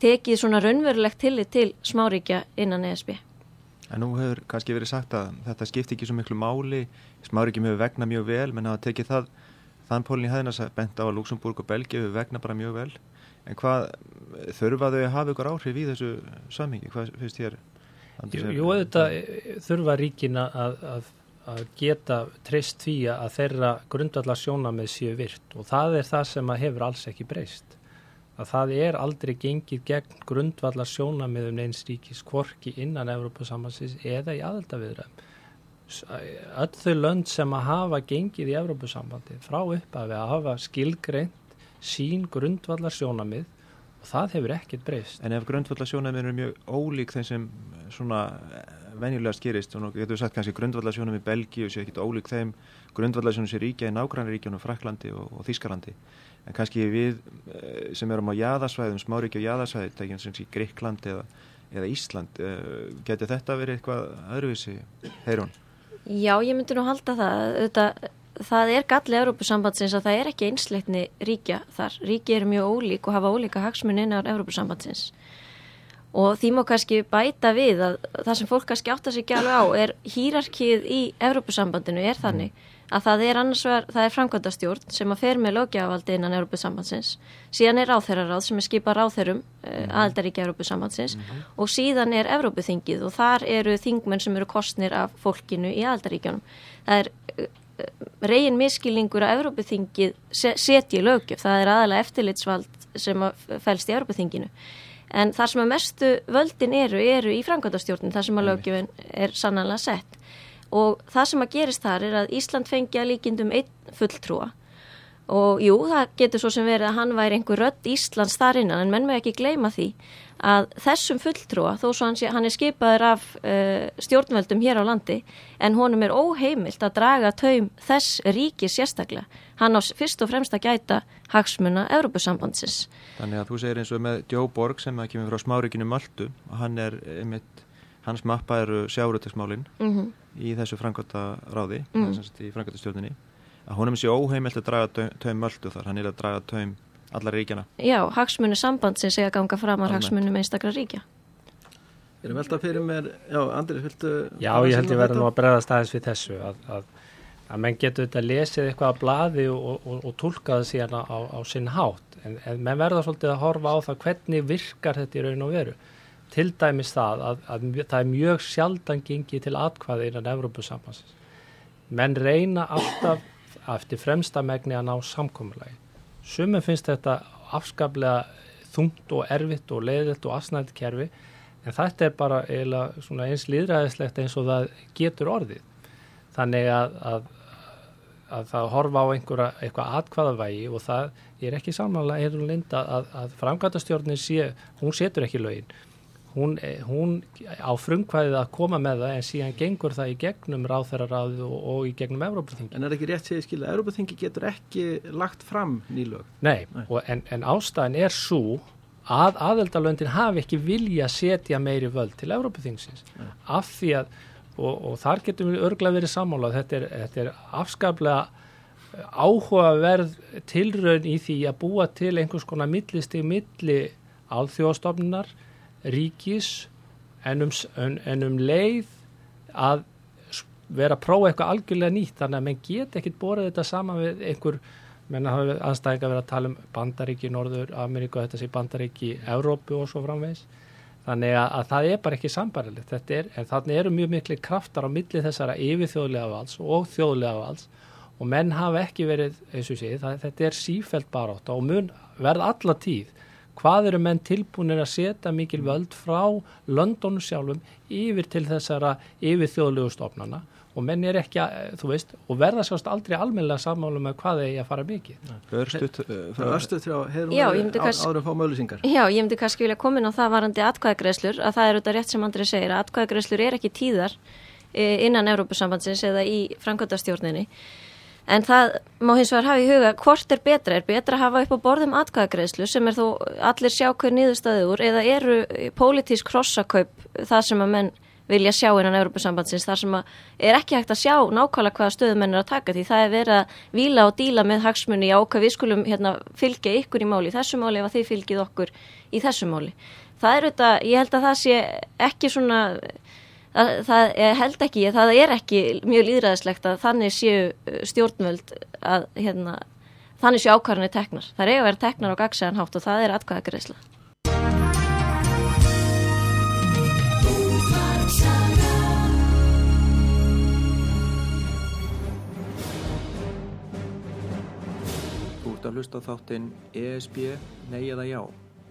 tekið svona raunverulegt tillit til smáríkja innan ESB. En nú hefur kannski verið sagt að þetta skipti ekki svo miklu máli, smáríkjum hefur vegna mjög vel, menn að tekið það, þann pólinn í hæðinas að benda á að Luxemburg og Belgia hefur vegna bara mjög vel. En hvað þurfa þau að hafa ykkur áhrif í þessu samhengi? Hvað finnst þér? Jú, jú þetta þurfa ríkina að, að, að geta treyst því að þeirra grundvallar sjónamið séu virt og það er það sem hefur alls ekki breyst að það er aldrei gengið gegn grundvallar sjónamiðum eins ríkis kvorki innan Evrópusambansins eða í aðeldaviðræðum. Öll þau lönd sem að hafa gengið í Evrópusambandi frá upphafi að hafa skilgreint sín grundvallar sjónamið og það hefur ekkert breyst. En ef grundvallar sjónamið eru mjög ólík þeim sem svona venjulega skýrist og getur við sagt kannski grundvallar sjónamið Belgi og sé ekkert ólík þeim grundvallar sjónamið sem ríkja í nágrannaríkjunum Fraklandi og, og Þískarlandi en kannski við eh, sem erum á jæðasvæðum, smáríkja jæðasvæði, tekjum sem sé Greikland eða, eða Ísland, eh, getur þetta verið eitthvað öðruvísi, heyrún? Já, ég myndi nú halda það, þetta, það er gallið Európusambandsins að það er ekki einsleitni ríkja þar, ríki eru mjög ólík og hafa ólíka Európusambandsins og því má kannski bæta við að það sem fólk kannski átt að sig ekki alveg á er hýrarkið í Európusambandinu er þannig að það er annars vegar, það er framkvæmdastjórn sem að fer með lögjafavaldi innan Európusambandsins, síðan er ráþeiraráð sem er skipað ráþeirum uh, eh, mhm. aðeldaríkja Európusambandsins mm -hmm. og síðan er Európuþingið og þar eru þingmenn sem eru kostnir af fólkinu í aðeldaríkjanum. Það er uh, reygin miskilningur að Európuþingið setji lögjöf, það er aðalega eftirlitsvald sem fælst í Európuþinginu. En þar sem að mestu völdin eru, eru í framkvæmdastjórnin, þar sem að lögjöfin er sannanlega sett. Og það sem að gerist þar er að Ísland fengi að líkindum einn fulltrúa og jú, það getur svo sem verið að hann væri einhver rödd Íslands þar innan en menn með ekki gleyma því að þessum fulltrúa, þó svo hann, sé, hann er skipaður af uh, stjórnveldum hér á landi en honum er óheimilt að draga taum þess ríki sérstaklega hann á fyrst og fremst að gæta hagsmuna Európusambandsins Þannig að þú segir eins og með Joe Borg sem að kemur frá smáríkinu Möldu og hann er einmitt hans mappa eru sjáuröldismálinn mm -hmm. í þessu framkvæmta ráði mm -hmm. í framkvæmta stjórninni að honum sé óheimilt að draga taum möldu þar. Hann er að draga taum allar ríkjana Já, hagsmunni samband sem segja ganga fram á hagsmunni með einstakra ríkja. Ég er veltað fyrir mér Já, Andri, viltu Já, ég held ég verði nú að bregðast aðeins við þessu að, að, að menn getur þetta að lesið eitthvað að bladi og, og, og tólka það síðan á, á sinn hátt. En, en menn verða svolítið að horfa á það hvernig virkar þetta í raun og veru. Til dæmis það að, að, að það er mjög sjaldan gengið til atkvæði innan Evrópusambansins. Menn reyna alltaf eftir fremsta megni að ná samkommulagi. Sumum finnst þetta afskaplega þungt og erfitt og leiðilt og afsnælt kerfi en þetta er bara eins liðræðislegt eins og það getur orðið. Þannig að, að, að það horfa á einhverja eitthvað atkvæðavægi og það er ekki samanlega eða linda að, að framgætastjórnin sé, hún setur ekki lögin hún, eh, hún á frumkvæðið að koma með það en síðan gengur það í gegnum ráþæraráðu og, og í gegnum Európaþingi. En er ekki rétt segið skilja, Európaþingi getur ekki lagt fram nýlög? Nei, Nei. En, en ástæðin er svo að aðeldalöndin hafi ekki vilja setja meiri völd til Európaþingsins af því að, og, og þar getum við örglega verið sammálað, þetta er, þetta er afskaplega áhugaverð tilraun í því að búa til einhvers konar millistig milli alþjóðstofnunar ríkis en um, en um leið að vera að prófa eitthvað algjörlega nýtt þannig að menn get ekkit borðið þetta saman við einhver, menn hafa anstæðinga verið að tala um bandaríki Norður Ameríku þetta sé bandaríki Európu og svo framvegs þannig að, að það er bara ekki sambarilegt er, en þannig eru mjög miklu kraftar á milli þessara yfir þjóðlega vals og þjóðlega vals og menn hafa ekki verið, eins og sé, þetta er sífælt barátt og mun verð alla tíð hvað eru menn tilbúinir að setja mikil völd frá Londonu sjálfum yfir til þessara yfir þjóðlegu stofnana og menn er ekki að, þú veist, og verða sjást aldrei almennilega sammálu með hvað þeir að fara mikið. Örstuð þrjá, hefur við áður að fá mölusingar? Já, ég myndi kannski vilja koma inn á það varandi atkvæðagreslur, að það er auðvitað rétt sem Andri segir, að atkvæðagreslur er ekki tíðar eh, innan Európusambandsins eða í framkvæmdastjórninni En það má hins vegar hafa í huga hvort er betra, er betra að hafa upp á borðum atkvæðagreðslu sem er þó allir sjá hver nýðustæður eða eru pólitísk krossakaup það sem að menn vilja sjá innan Európa-sambandsins þar sem er ekki hægt að sjá nákvæmlega hvaða stöðum menn er að taka því það er verið að vila og díla með hagsmunni á hvað við skulum hérna, fylgja ykkur í máli í þessu máli ef þið fylgið okkur í þessu máli. Það er auðvitað, ég held að það sé ekki svona, að, það held ekki, það er ekki mjög líðræðislegt að þannig séu uh, stjórnvöld að hérna, þannig séu ákvarðinni teknar. Það er að vera teknar á gagsæðan hátt og það er atkvæðagreisla. að hlusta á þáttinn ESB Nei eða Já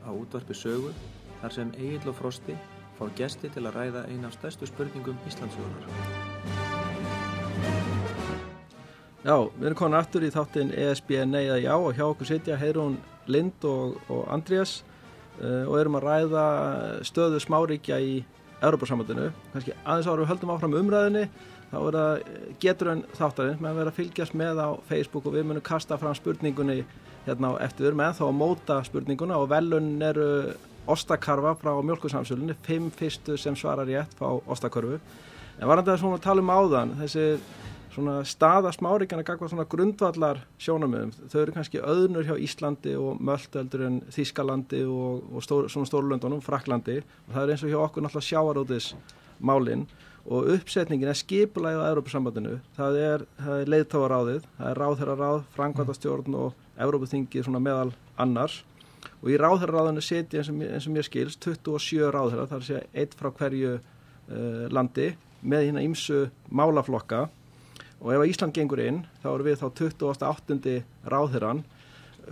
á útvarpi sögu þar sem Egil og Frosti fá gesti til að ræða eina af stærstu spurningum Íslandsjónar. Já, við erum komin aftur í þáttinn ESB Nei eða Já og hjá okkur sitja Heirún Lind og, og Andrés uh, og erum að ræða stöðu smáríkja í Európa-samhættinu. Kanski aðeins ára við höldum áfram umræðinni þá er það eh, getur en þáttarinn með að vera að fylgjast með á Facebook og við munum kasta fram spurningunni hérna á eftir, við erum ennþá að móta spurninguna og velun eru ostakarfa frá mjölkursamsölunni, fimm fyrstu sem svarar rétt frá ostakarfu en varandi að svona tala um áðan þessi svona staða smáríkjana gagvað svona grundvallar sjónamöðum þau eru kannski öðnur hjá Íslandi og Möldeldur en Þískalandi og, og stór, svona Stórlundunum, Fraklandi og það er eins og hjá okkur náttúrulega sjáarótis málinn og uppsetningin er skipulæðið á Európa-sambandinu það er, er leiðtávaráðið það er ráðherraráð, frangværtastjórn og Európa-þingi svona meðal annars og í ráðherraráðinu setja eins, eins og mér skils 27 ráðherra það er að segja eitt frá hverju uh, landi með hérna ímsu málaflokka og ef Ísland gengur inn þá eru við þá 28. ráðherran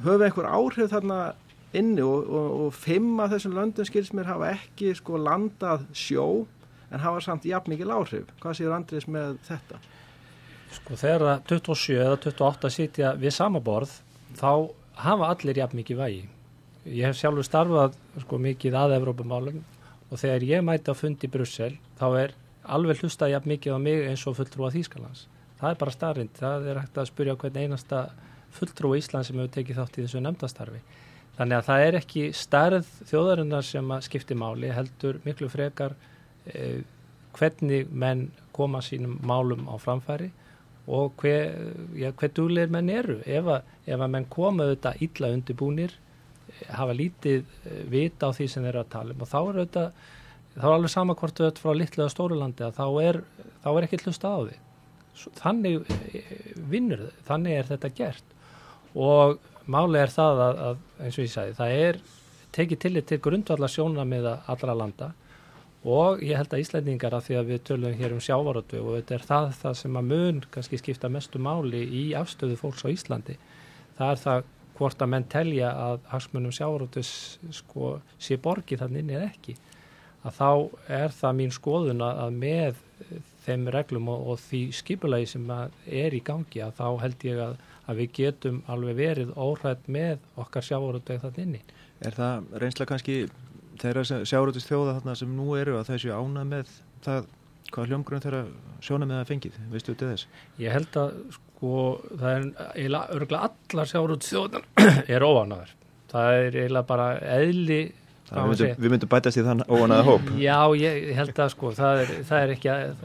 höfum einhver áhrif þarna inni og, og, og fimm af þessum löndum skils mér hafa ekki sko landað sjó en hafa samt jafn mikið láhrif. Hvað séur Andrés með þetta? Sko þegar 27 eða 28 sitja við samaborð þá hafa allir jafn mikið vægi. Ég hef sjálfur starfað sko mikið að Evrópumálum og þegar ég mæti á fundi Brussel þá er alveg hlustað jafn mikið á mig eins og fulltrú að Þýskalands. Það er bara starrind. Það er hægt að spurja hvern einasta fulltrú í Ísland sem hefur tekið þátt í þessu nefndastarfi. Þannig að það er ekki starð þjóðarinnar sem að skipti máli heldur miklu frekar eh, hvernig menn koma sínum málum á framfæri og hver, ja, hver dugleir menn eru ef að, ef að menn koma auðvitað illa undirbúnir hafa lítið eh, vita á því sem þeir eru að tala um. Og þá er auðvitað þá er alveg sama hvort auðvitað frá litlega stórulandi að þá er, þá er ekki hlusta á því. Þannig eh, vinnur þannig er þetta gert. Og máli er það að, að eins og ég sagði, það er tekið tillit til grundvallar sjónamiða allra landa. Og ég held að Íslandingar að því að við tölum hér um sjávarötu og þetta er það, það sem að mun kannski skipta mestu máli í afstöðu fólks á Íslandi það er það hvort að menn telja að hagsmunum sjávarötu sko sé borgi þannig inn eða ekki að þá er það mín skoðun að með þeim reglum og, og því skipulagi sem er í gangi að þá held ég að, að við getum alveg verið óhrætt með okkar sjávarötu eða þannig inni. Er það reynsla kannski þeirra sjárótist þjóða þarna sem nú eru að þessu ánað með það hvað hljómgrunn þeirra sjóna með það fengið, veistu í þess? Ég held að sko það er eiginlega örgulega allar sjárótist þjóðan er óanaður. Það er eiginlega bara eðli Við myndum, við myndum bætast í þann óanaða hóp [LAUGHS] Já, ég held að sko það er, það er ekki að,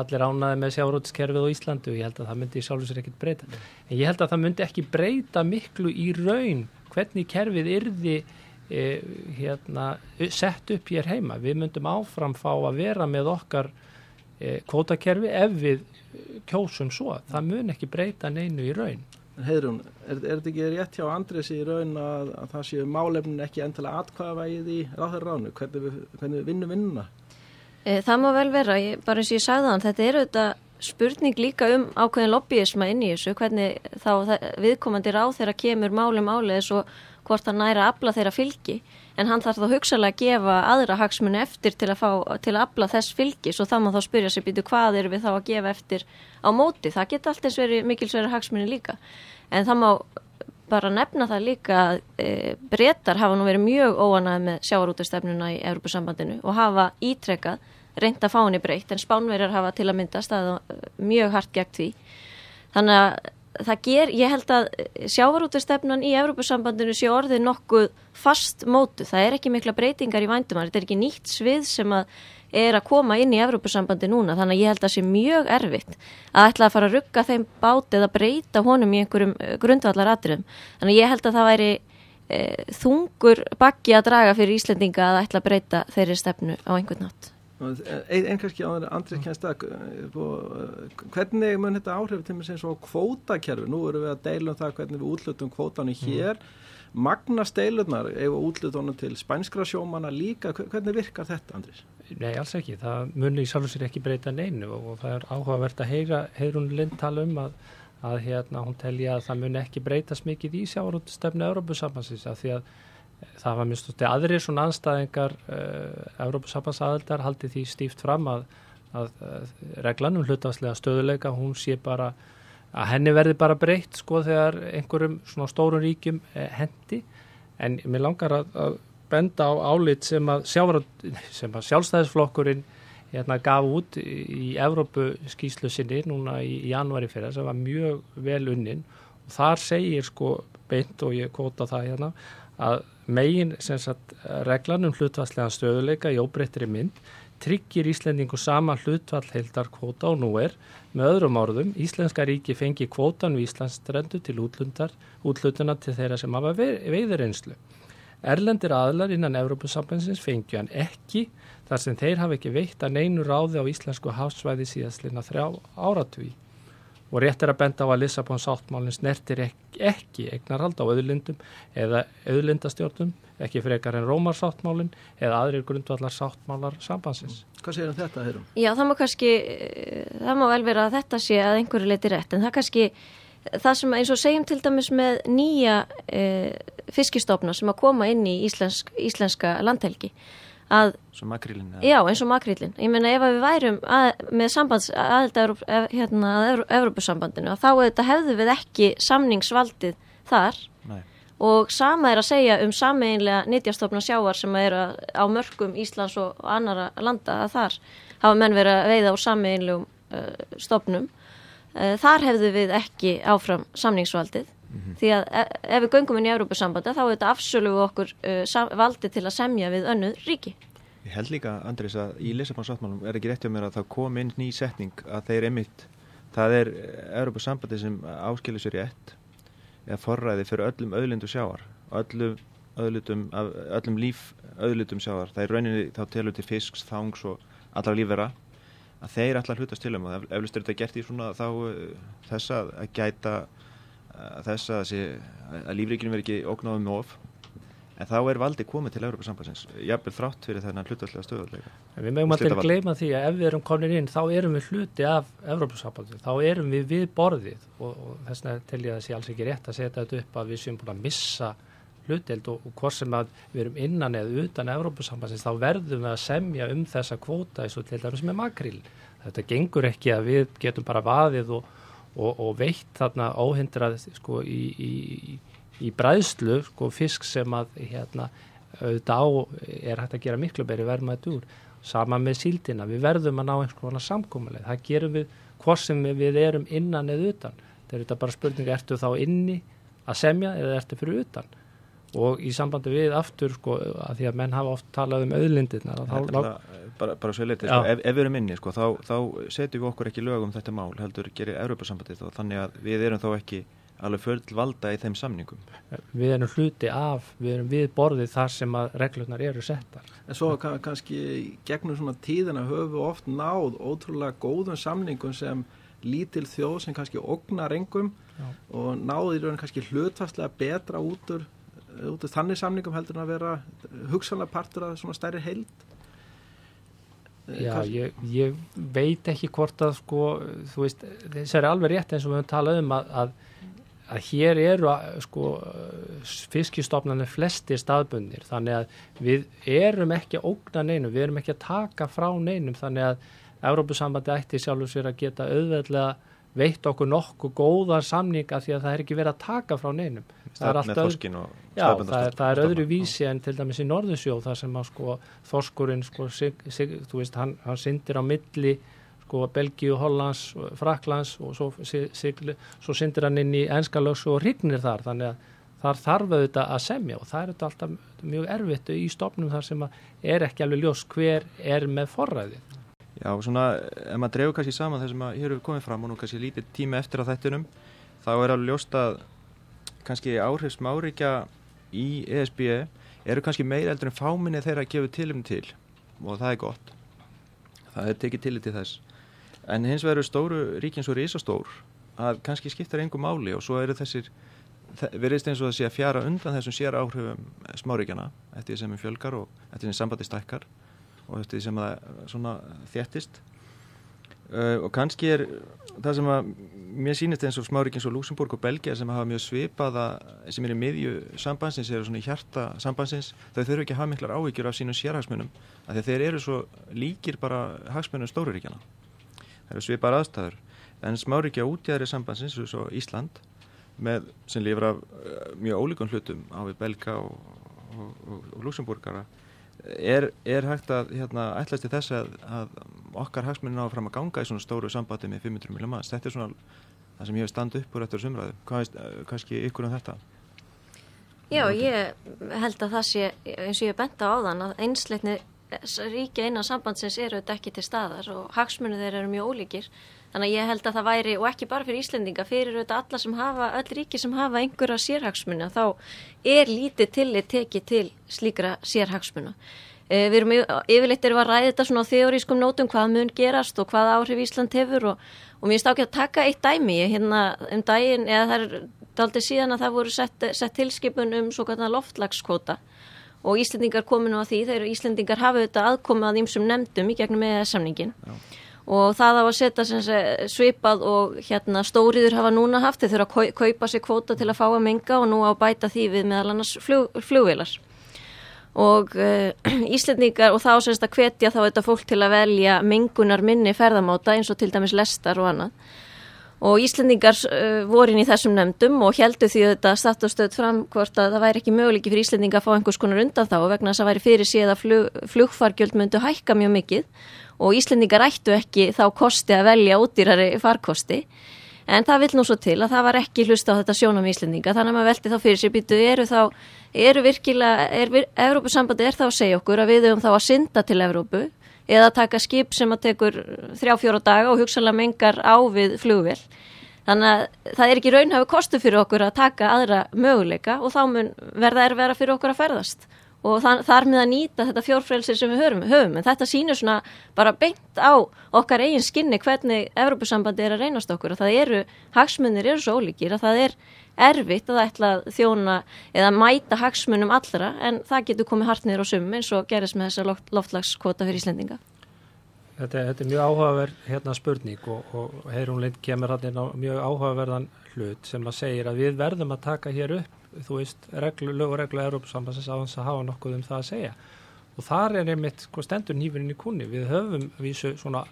allir ánaði með sjárótiskerfið á Íslandu og ég held að það myndi sjálfur sér ekkert breyta en ég held að það myndi ekki breyta miklu í raun hvernig kerfið yrði e, hérna, sett upp hér heima. Við myndum áfram fá að vera með okkar e, kvótakerfi ef við kjósum svo. Það mun ekki breyta neinu í raun. Heiðrún, er, er þetta ekki rétt hjá Andres í raun að, að það séu málefnin ekki endilega atkvæðavægið í ráðherránu? Hvernig við, hvernig við vinnum vinnuna? E, það má vel vera, ég, bara eins og ég sagði þann, þetta er auðvitað spurning líka um ákveðin lobbyisma inn í þessu, hvernig þá það, viðkomandi ráð þeirra kemur málum álega svo hvort hann næra að afla þeirra fylgi en hann þarf þá hugsalega að gefa aðra hagsmunni eftir til að, fá, til að afla þess fylgi. Svo þá má þá spyrja sér býtu hvað er við þá að gefa eftir á móti? Það geta alltaf verið mikilsverið hagsmunni líka. En það má bara nefna það líka að e, breytar hafa nú verið mjög óanað með sjáarútastefnuna í Európa-sambandinu og hafa ítrekkað reynda fáinni breytt en spánverjar hafa til að mynda stað mjög hart gegn því. Þannig að það ger, ég held að sjávarútastefnan í Evrópusambandinu sé orðið nokkuð fast mótu, það er ekki mikla breytingar í vændumar, þetta er ekki nýtt svið sem að er að koma inn í Evrópusambandi núna þannig að ég held að það sé mjög erfitt að ætla að fara að rugga þeim báti eða breyta honum í einhverjum eh, grundvallar atriðum. Þannig að ég held að það væri e, þungur bakki að draga fyrir Íslendinga að ætla að breyta þeirri stefnu á einhvern nátt. Einn ein kannski á andrið kennst að hvernig mun þetta áhrif til mér sem svo kvótakerfi, nú erum við að deila um það hvernig við útlutum kvótanu hér. Mm magna steilunar eða útlutónum til spænskra sjómana líka, hvernig virkar þetta Andris? Nei, alls ekki, það munir í sjálf sér ekki breyta neinu og það er áhugavert að heyra, hún Lind tala um að, að hérna hún telja að það mun ekki breytast mikið í sjávarútstefnu Európusambansins að því að eh, það var mjög stútti aðrir svona anstæðingar uh, eh, Európusambansaðaldar haldið því stíft fram að, að, að reglanum hlutastlega stöðuleika hún sé bara að henni verði bara breytt sko þegar einhverjum svona stórum ríkjum eh, hendi en mér langar að, að benda á álit sem að, sem að sjálfstæðisflokkurinn hérna gaf út í Evrópu skýslu sinni núna í, janúari fyrir sem var mjög vel unnin. Og þar segir sko beint og ég kóta það hérna að megin sagt, reglanum hlutvarslega stöðuleika í óbreyttri mynd tryggir Íslendingu sama hlutvall heildar kvóta og nú er með öðrum orðum Íslenska ríki fengi kvótan við Íslandsstrendu til útlutuna til þeirra sem hafa veiður einslu. Erlendir aðlar innan Európusambansins fengju hann ekki þar sem þeir hafa ekki veitt að neinu ráði á íslensku hafsvæði síðastlina þrjá áratví og rétt er að benda á að Lissabon sáttmálinn snertir ekki, ekki eignarhald á auðlindum eða auðlindastjórnum, ekki frekar en Rómarsáttmálinn eða aðrir grundvallar sáttmálar sambansins. Hvað segir þetta, Heirum? Já, það má kannski, það má vel vera að þetta sé að einhverju leiti rétt, en það kannski, það sem eins og segjum til dæmis með nýja e, fiskistofna sem að koma inn í íslensk, íslenska landhelgi, að já eins og makrílin ég meina ef við værum að, með sambands að, hérna, að Evrópusambandinu þá hefðu við ekki samningsvaldið þar. Nei. og sama er að segja um sameinlega nýttjastofna sjáar sem er á mörgum Íslands og annara landa að þar hafa menn verið að veiða úr sameinlegum uh, stofnum. Uh, þar hefðu við ekki áfram samningsvaldið Mm -hmm. því að e, ef við göngum inn í Európa-sambandi þá er þetta afsölu okkur uh, valdi til að semja við önnu ríki. Ég held líka, Andris, að í Lissabon-sáttmálum er ekki rétt hjá mér að það kom inn ný setning að þeir emitt, það er Európa-sambandi sem áskilur sér rétt eða forræði fyrir öllum öðlindu sjáar öllum, öðlutum, öllum líf öðlutum sjáar, það er rauninni þá telur til fisks, þángs og allra lífvera að þeir allar hlutast til um og eflust er þetta gert í svona þá uh, þess að gæta þess að, að lífríkinu veri ekki ógnáðum of. En þá er valdi komið til Európa sambansins jafnveg þrátt fyrir þennan hlutallega stöðuleika Við mögum alltaf að gleyma því að ef við erum komin inn þá erum við hluti af Európa sambansins, þá erum við við borðið og, og þess vegna tel ég að það sé alls ekki rétt að setja þetta upp að við séum búin að missa hluteld og, og hvort sem að við erum innan eða utan Európa sambansins þá verðum við að semja um þessa kvóta eins og til dæmis með makril þetta gengur ekki að við getum bara vaðið og og, og veitt þarna óhindrað sko, í, í, í bræðslu sko, fisk sem að hérna, auðvitað á er hægt að gera miklu beri vermaðið úr sama með síldina, við verðum að ná einhvern konar samkómuleg, það gerum við hvort sem við erum innan eða utan. Þetta er þetta bara spurninga, ertu þá inni að semja eða ertu fyrir utan? Og í sambandi við aftur sko, að því að menn hafa oft talað um auðlindirna bara, bara svo litið, sko, ef, ef við erum inni sko, þá, þá setjum við okkur ekki lög um þetta mál heldur gerir Europasambandið þannig að við erum þá ekki alveg förl valda í þeim samningum. Við erum hluti af, við erum við borðið þar sem að reglurnar eru settar. En svo kann, kannski gegnum svona tíðina höfum við oft náð ótrúlega góðum samningum sem lítil þjóð sem kannski ognar engum Já. og í raun kannski hlutfastlega betra út úr út af þannig samningum heldur en að vera hugsanlega partur af svona stærri heild Já, ég, ég veit ekki hvort að sko, þú veist, þess er alveg rétt eins og við höfum talað um að, að, að hér eru sko fiskistofnarnir flestir staðbundir þannig að við erum ekki að ógna neinum, við erum ekki að taka frá neinum. Þannig að Európusambandi ætti sjálfur sér að geta auðveðlega veitt okkur nokkuð góðar samninga því að það er ekki verið að taka frá neinum. Það er alltaf öð... já, það er, það er öðru vísi en til dæmis í Norðursjó þar sem að sko þorskurinn sko, sig, sig, þú veist, hann, hann syndir á milli sko Belgíu, Hollands, Fraklands og svo, sig, svo syndir hann inn í ennska lögsu og hrygnir þar. Þannig að þar þarf auðvitað að semja og það er auðvitað alltaf mjög erfitt í stofnum þar sem er ekki alveg ljós hver er með forræðið. Já, svona, ef maður drefur kannski saman það sem að hér hefur komið fram og nú kannski lítið tími eftir á þættunum, þá er alveg ljóst að kannski áhrif smáríkja í ESB eru kannski meira eldur en fáminni þeirra að gefa tilum til og það er gott. Það er tekið til til þess. En hins vegar eru stóru ríkins og risastór að kannski skiptar einhver máli og svo eru þessir verðist eins og það sé að fjara undan þessum sér áhrifum smáríkjana eftir við fjölgar og eftir því sem sambandi stækkar og eftir því sem það þjættist uh, og kannski er það sem að mér sýnist eins og smáríkins og Luxemburg og Belgia sem hafa mjög svipaða sem er í miðju sambansins eru svona í hjarta sambansins þau þurfu ekki að hafa miklar áhyggjur af sínum sérhagsmunum af því þeir eru svo líkir bara hagsmunum stóruríkjana það eru svipar aðstæður. En smáríkja útjæðri sambansins, svo Ísland með, sem lifur af uh, mjög ólíkun hlutum á við Belga og, og, og, og Luxemburgara er, er hægt að hérna, ætlasti þess að, að okkar hagsmunni náðu fram að ganga í svona stóru sambandi með 500 miljóma manns. Þetta er svona það sem ég hef standið upp úr eftir sumraðu. Hvað er uh, kannski ykkur um þetta? Já, ég held að það sé eins og ég benda á þann að einsleitni ríkja innan sambandsins eru þetta ekki til staðar og hagsmunni þeir eru mjög ólíkir Þannig að ég held að það væri, og ekki bara fyrir Íslendinga, fyrir auðvitað alla sem hafa, öll ríki sem hafa einhverja sérhagsmuna, þá er lítið tillit tekið til slíkra sérhagsmuna. E, við erum yfirleitt erum að ræða þetta svona á þeorískum nótum hvað mun gerast og hvað áhrif Ísland hefur og, og mér ákveð að taka eitt dæmi. Hérna um daginn, eða það er aldrei síðan að það voru sett, sett tilskipun um svo kallar loftlagskvota og Íslendingar kominu á því þegar Íslendingar hafa auðvitað aðkomað ímsum og það á að setja svipað og hérna stóriður hafa núna haft. Þeir þurfa að kaupa sér kvóta til að fá að menga og nú á að bæta því við meðal annars flug, flugvilar og uh, [CLEARS THROAT] Íslendingar og þá semst að hvetja þá þetta fólk til að velja mengunar minni ferðamáta eins og til dæmis lestar og annað og Íslendingar uh, vorin í þessum nefndum og heldu því að þetta statt og stöð fram hvort að það væri ekki möguleiki fyrir Íslendinga að fá einhvers konar undan þá vegna þess að væri fyrir síðan að flug, flugfargjöld myndu hækka mjög mikið og Íslendingar ættu ekki þá kosti að velja útýrari farkosti. En það vil nú svo til að það var ekki hlusta á þetta sjónum í Íslendinga þannig að maður veldi þá fyrir sér býtu eru þá, eru virkilega, er, Evrópusambandi er þá að segja okkur að við höfum þá að synda til Evrópu eða taka skip sem að tekur þrjá fjóra daga og hugsalega mengar á við flugvel þannig að það er ekki raunhafi kostu fyrir okkur að taka aðra möguleika og þá mun verða er vera fyrir okkur að ferðast og þar, þar með að nýta þetta fjórfrelsir sem við höfum, höfum. en þetta sýnur svona bara beint á okkar eigin skinni hvernig Evropasambandi er að reynast okkur og það eru, hagsmunir eru svo ólíkir að það er erfitt að ætla að þjóna eða mæta hagsmunum allra en það getur komið hart niður á sumum eins og gerist með þessa loft, loftlagskvota fyrir Íslendinga. Þetta, þetta er mjög áhugaverð hérna spurning og, og Heirún Lind kemur hann á mjög áhugaverðan hlut sem að segir að við verðum að taka hér upp þú veist, reglu, lög og reglu að Európa-sambansins á þess að hafa nokkuð um það að segja. Og þar er einmitt hvað stendur nýfurinn í kunni við höfum vísu svona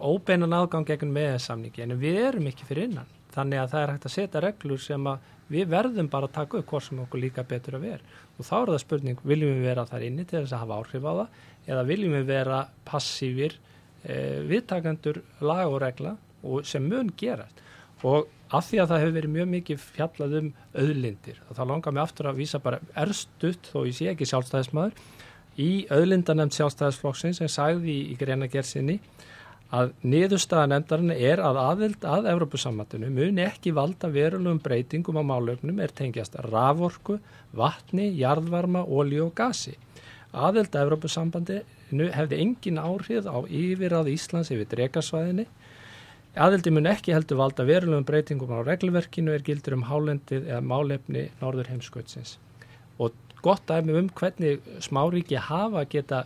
óbeinan aðgang gegn með samningi en við erum ekki fyrir innan. Þannig að það er hægt að setja reglur sem að við verðum bara að taka upp hvort sem okkur líka betur að vera og þá er það spurning, viljum við vera þar inni til þess að hafa áhrif á það? Eða viljum við vera passífir eh, viðtakandur lag og regla og sem mun gerast? Og af því að það hefur verið mjög mikið fjallað um auðlindir og þá langar mér aftur að vísa bara erstutt þó ég sé ekki sjálfstæðismæður í auðlindanemnd sjálfstæðisflokksins sem sagði í, í greina gerðsynni að niðurstaða nefndarinn er að aðild að Evrópusammatinu muni ekki valda verulegum breytingum á málögnum er tengjast raforku, vatni, jarðvarma, ólíu og gasi. Aðild að Evrópusambandinu hefði engin áhrif á yfirrað Íslands yfir drekarsvæðinni Aðeldi mun ekki heldur valda verulegum breytingum á reglverkinu er gildur um hálendið eða málefni norður heimskvöldsins. Og gott dæmi um hvernig smáríki hafa geta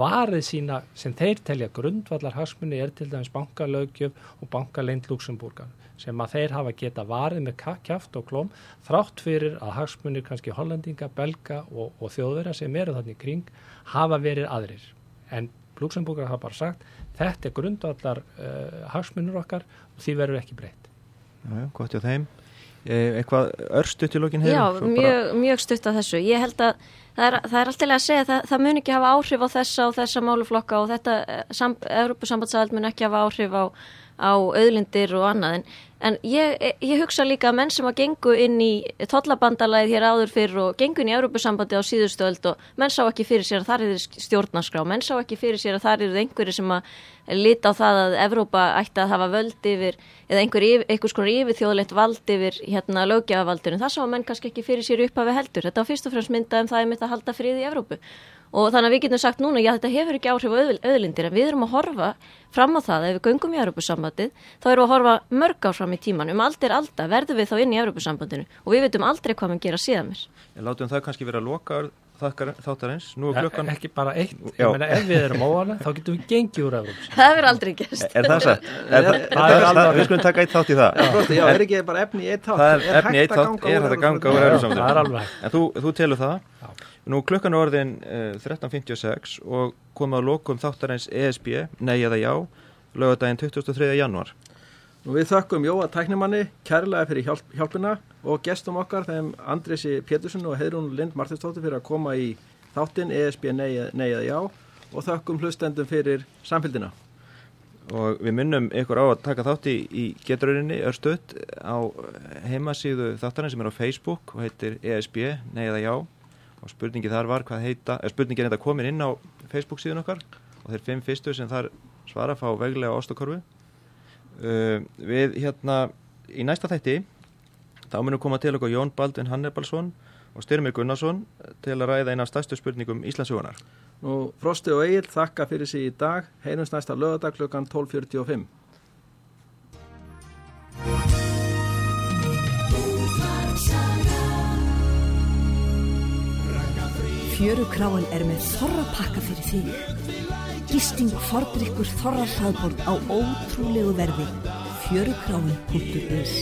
varið sína sem þeir telja grundvallar hagsmunni er til dæmis bankalögjöf og bankaleint Luxemburgan sem að þeir hafa geta varið með kæft og klóm þrátt fyrir að hagsmunni kannski hollendinga, belga og, og þjóðverða sem eru þannig kring hafa verið aðrir. En Luxemburgan hafa bara sagt Þetta er grundvallar uh, hagsmunur okkar og því verður ekki breytt. Já, gott hjá þeim. Eh, eitthvað örstutt í lókin hefur? Já, mjög, bara... mjög stutt af þessu. Ég held að það er, það er alltaf að segja að það, það mun ekki hafa áhrif á þessa og þessa máluflokka og þetta, eh, Európa-sambandsaðald mun ekki hafa áhrif á, á auðlindir og annað en En ég, ég hugsa líka að menn sem að gengu inn í tollabandalæðið hér áður fyrir og gengu inn í Európusambandi á síðustöld og menn sá ekki fyrir sér að það er stjórnarskrá, menn sá ekki fyrir sér að það eru einhverju sem að lita á það að Evrópa ætti að hafa völd yfir eða einhver, einhvers konar yfirþjóðlegt vald yfir hérna lögjafavaldurinn. Það sá menn kannski ekki fyrir sér upp af heldur. Þetta var fyrst og fremst myndað um það að mitt að halda frið í Evrópu og þannig að við getum sagt núna, já þetta hefur ekki áhrif á öðlindir en við erum að horfa fram á það ef við göngum í Europasambandið þá erum við að horfa mörg ár fram í tíman um aldir alda verðum við þá inn í Europasambandinu og við veitum aldrei hvað mann gera síðan mér Látum það kannski vera lokaður þáttarins, nú er klukkan ekki bara eitt, ég meina ef við erum óana þá getum við gengið úr Európs það verður aldrei gæst er það satt? [LAUGHS] við skulum taka eitt þátt í það. Já, er ekki bara efni í eitt þátt? það er efni eitt þátt, er þetta ganga úr Európs en þú telur það? Nú klukkan er orðin uh, eh, 13.56 og komið á lokum þáttarins ESB, nei eða já, lögadaginn 23. januar. Nú við þökkum Jóa Tæknimanni kærlega fyrir hjálp, hjálpina og gestum okkar þeim Andrisi Pétursson og Heidrún Lind Martinsdóttir fyrir að koma í þáttin ESB, eða já og þökkum hlustendum fyrir samfélgina. Og við minnum ykkur á að taka þátti í geturörinni örstuðt á heimasíðu þáttarinn sem er á Facebook og heitir ESB, eða já og spurningi þar var hvað heita, spurningin er þetta komin inn á Facebook síðan okkar. Og þeir fimm fyrstu sem þar svara fá veglega ástokorfu uh, við hérna í næsta þætti þá munum koma til okkur Jón Baldvin Hannibalsson og Styrmir Gunnarsson til að ræða eina af stærstu spurningum Íslandsjónar Nú Frosti og Egil þakka fyrir sig í dag. Heyrums næsta lögadag klukkan 12.45 Fjörukráin er með þorrapakka fyrir því. Gisting, fordrykkur, þorrarhlaðbord á ótrúlegu verði. Fjörukráin.is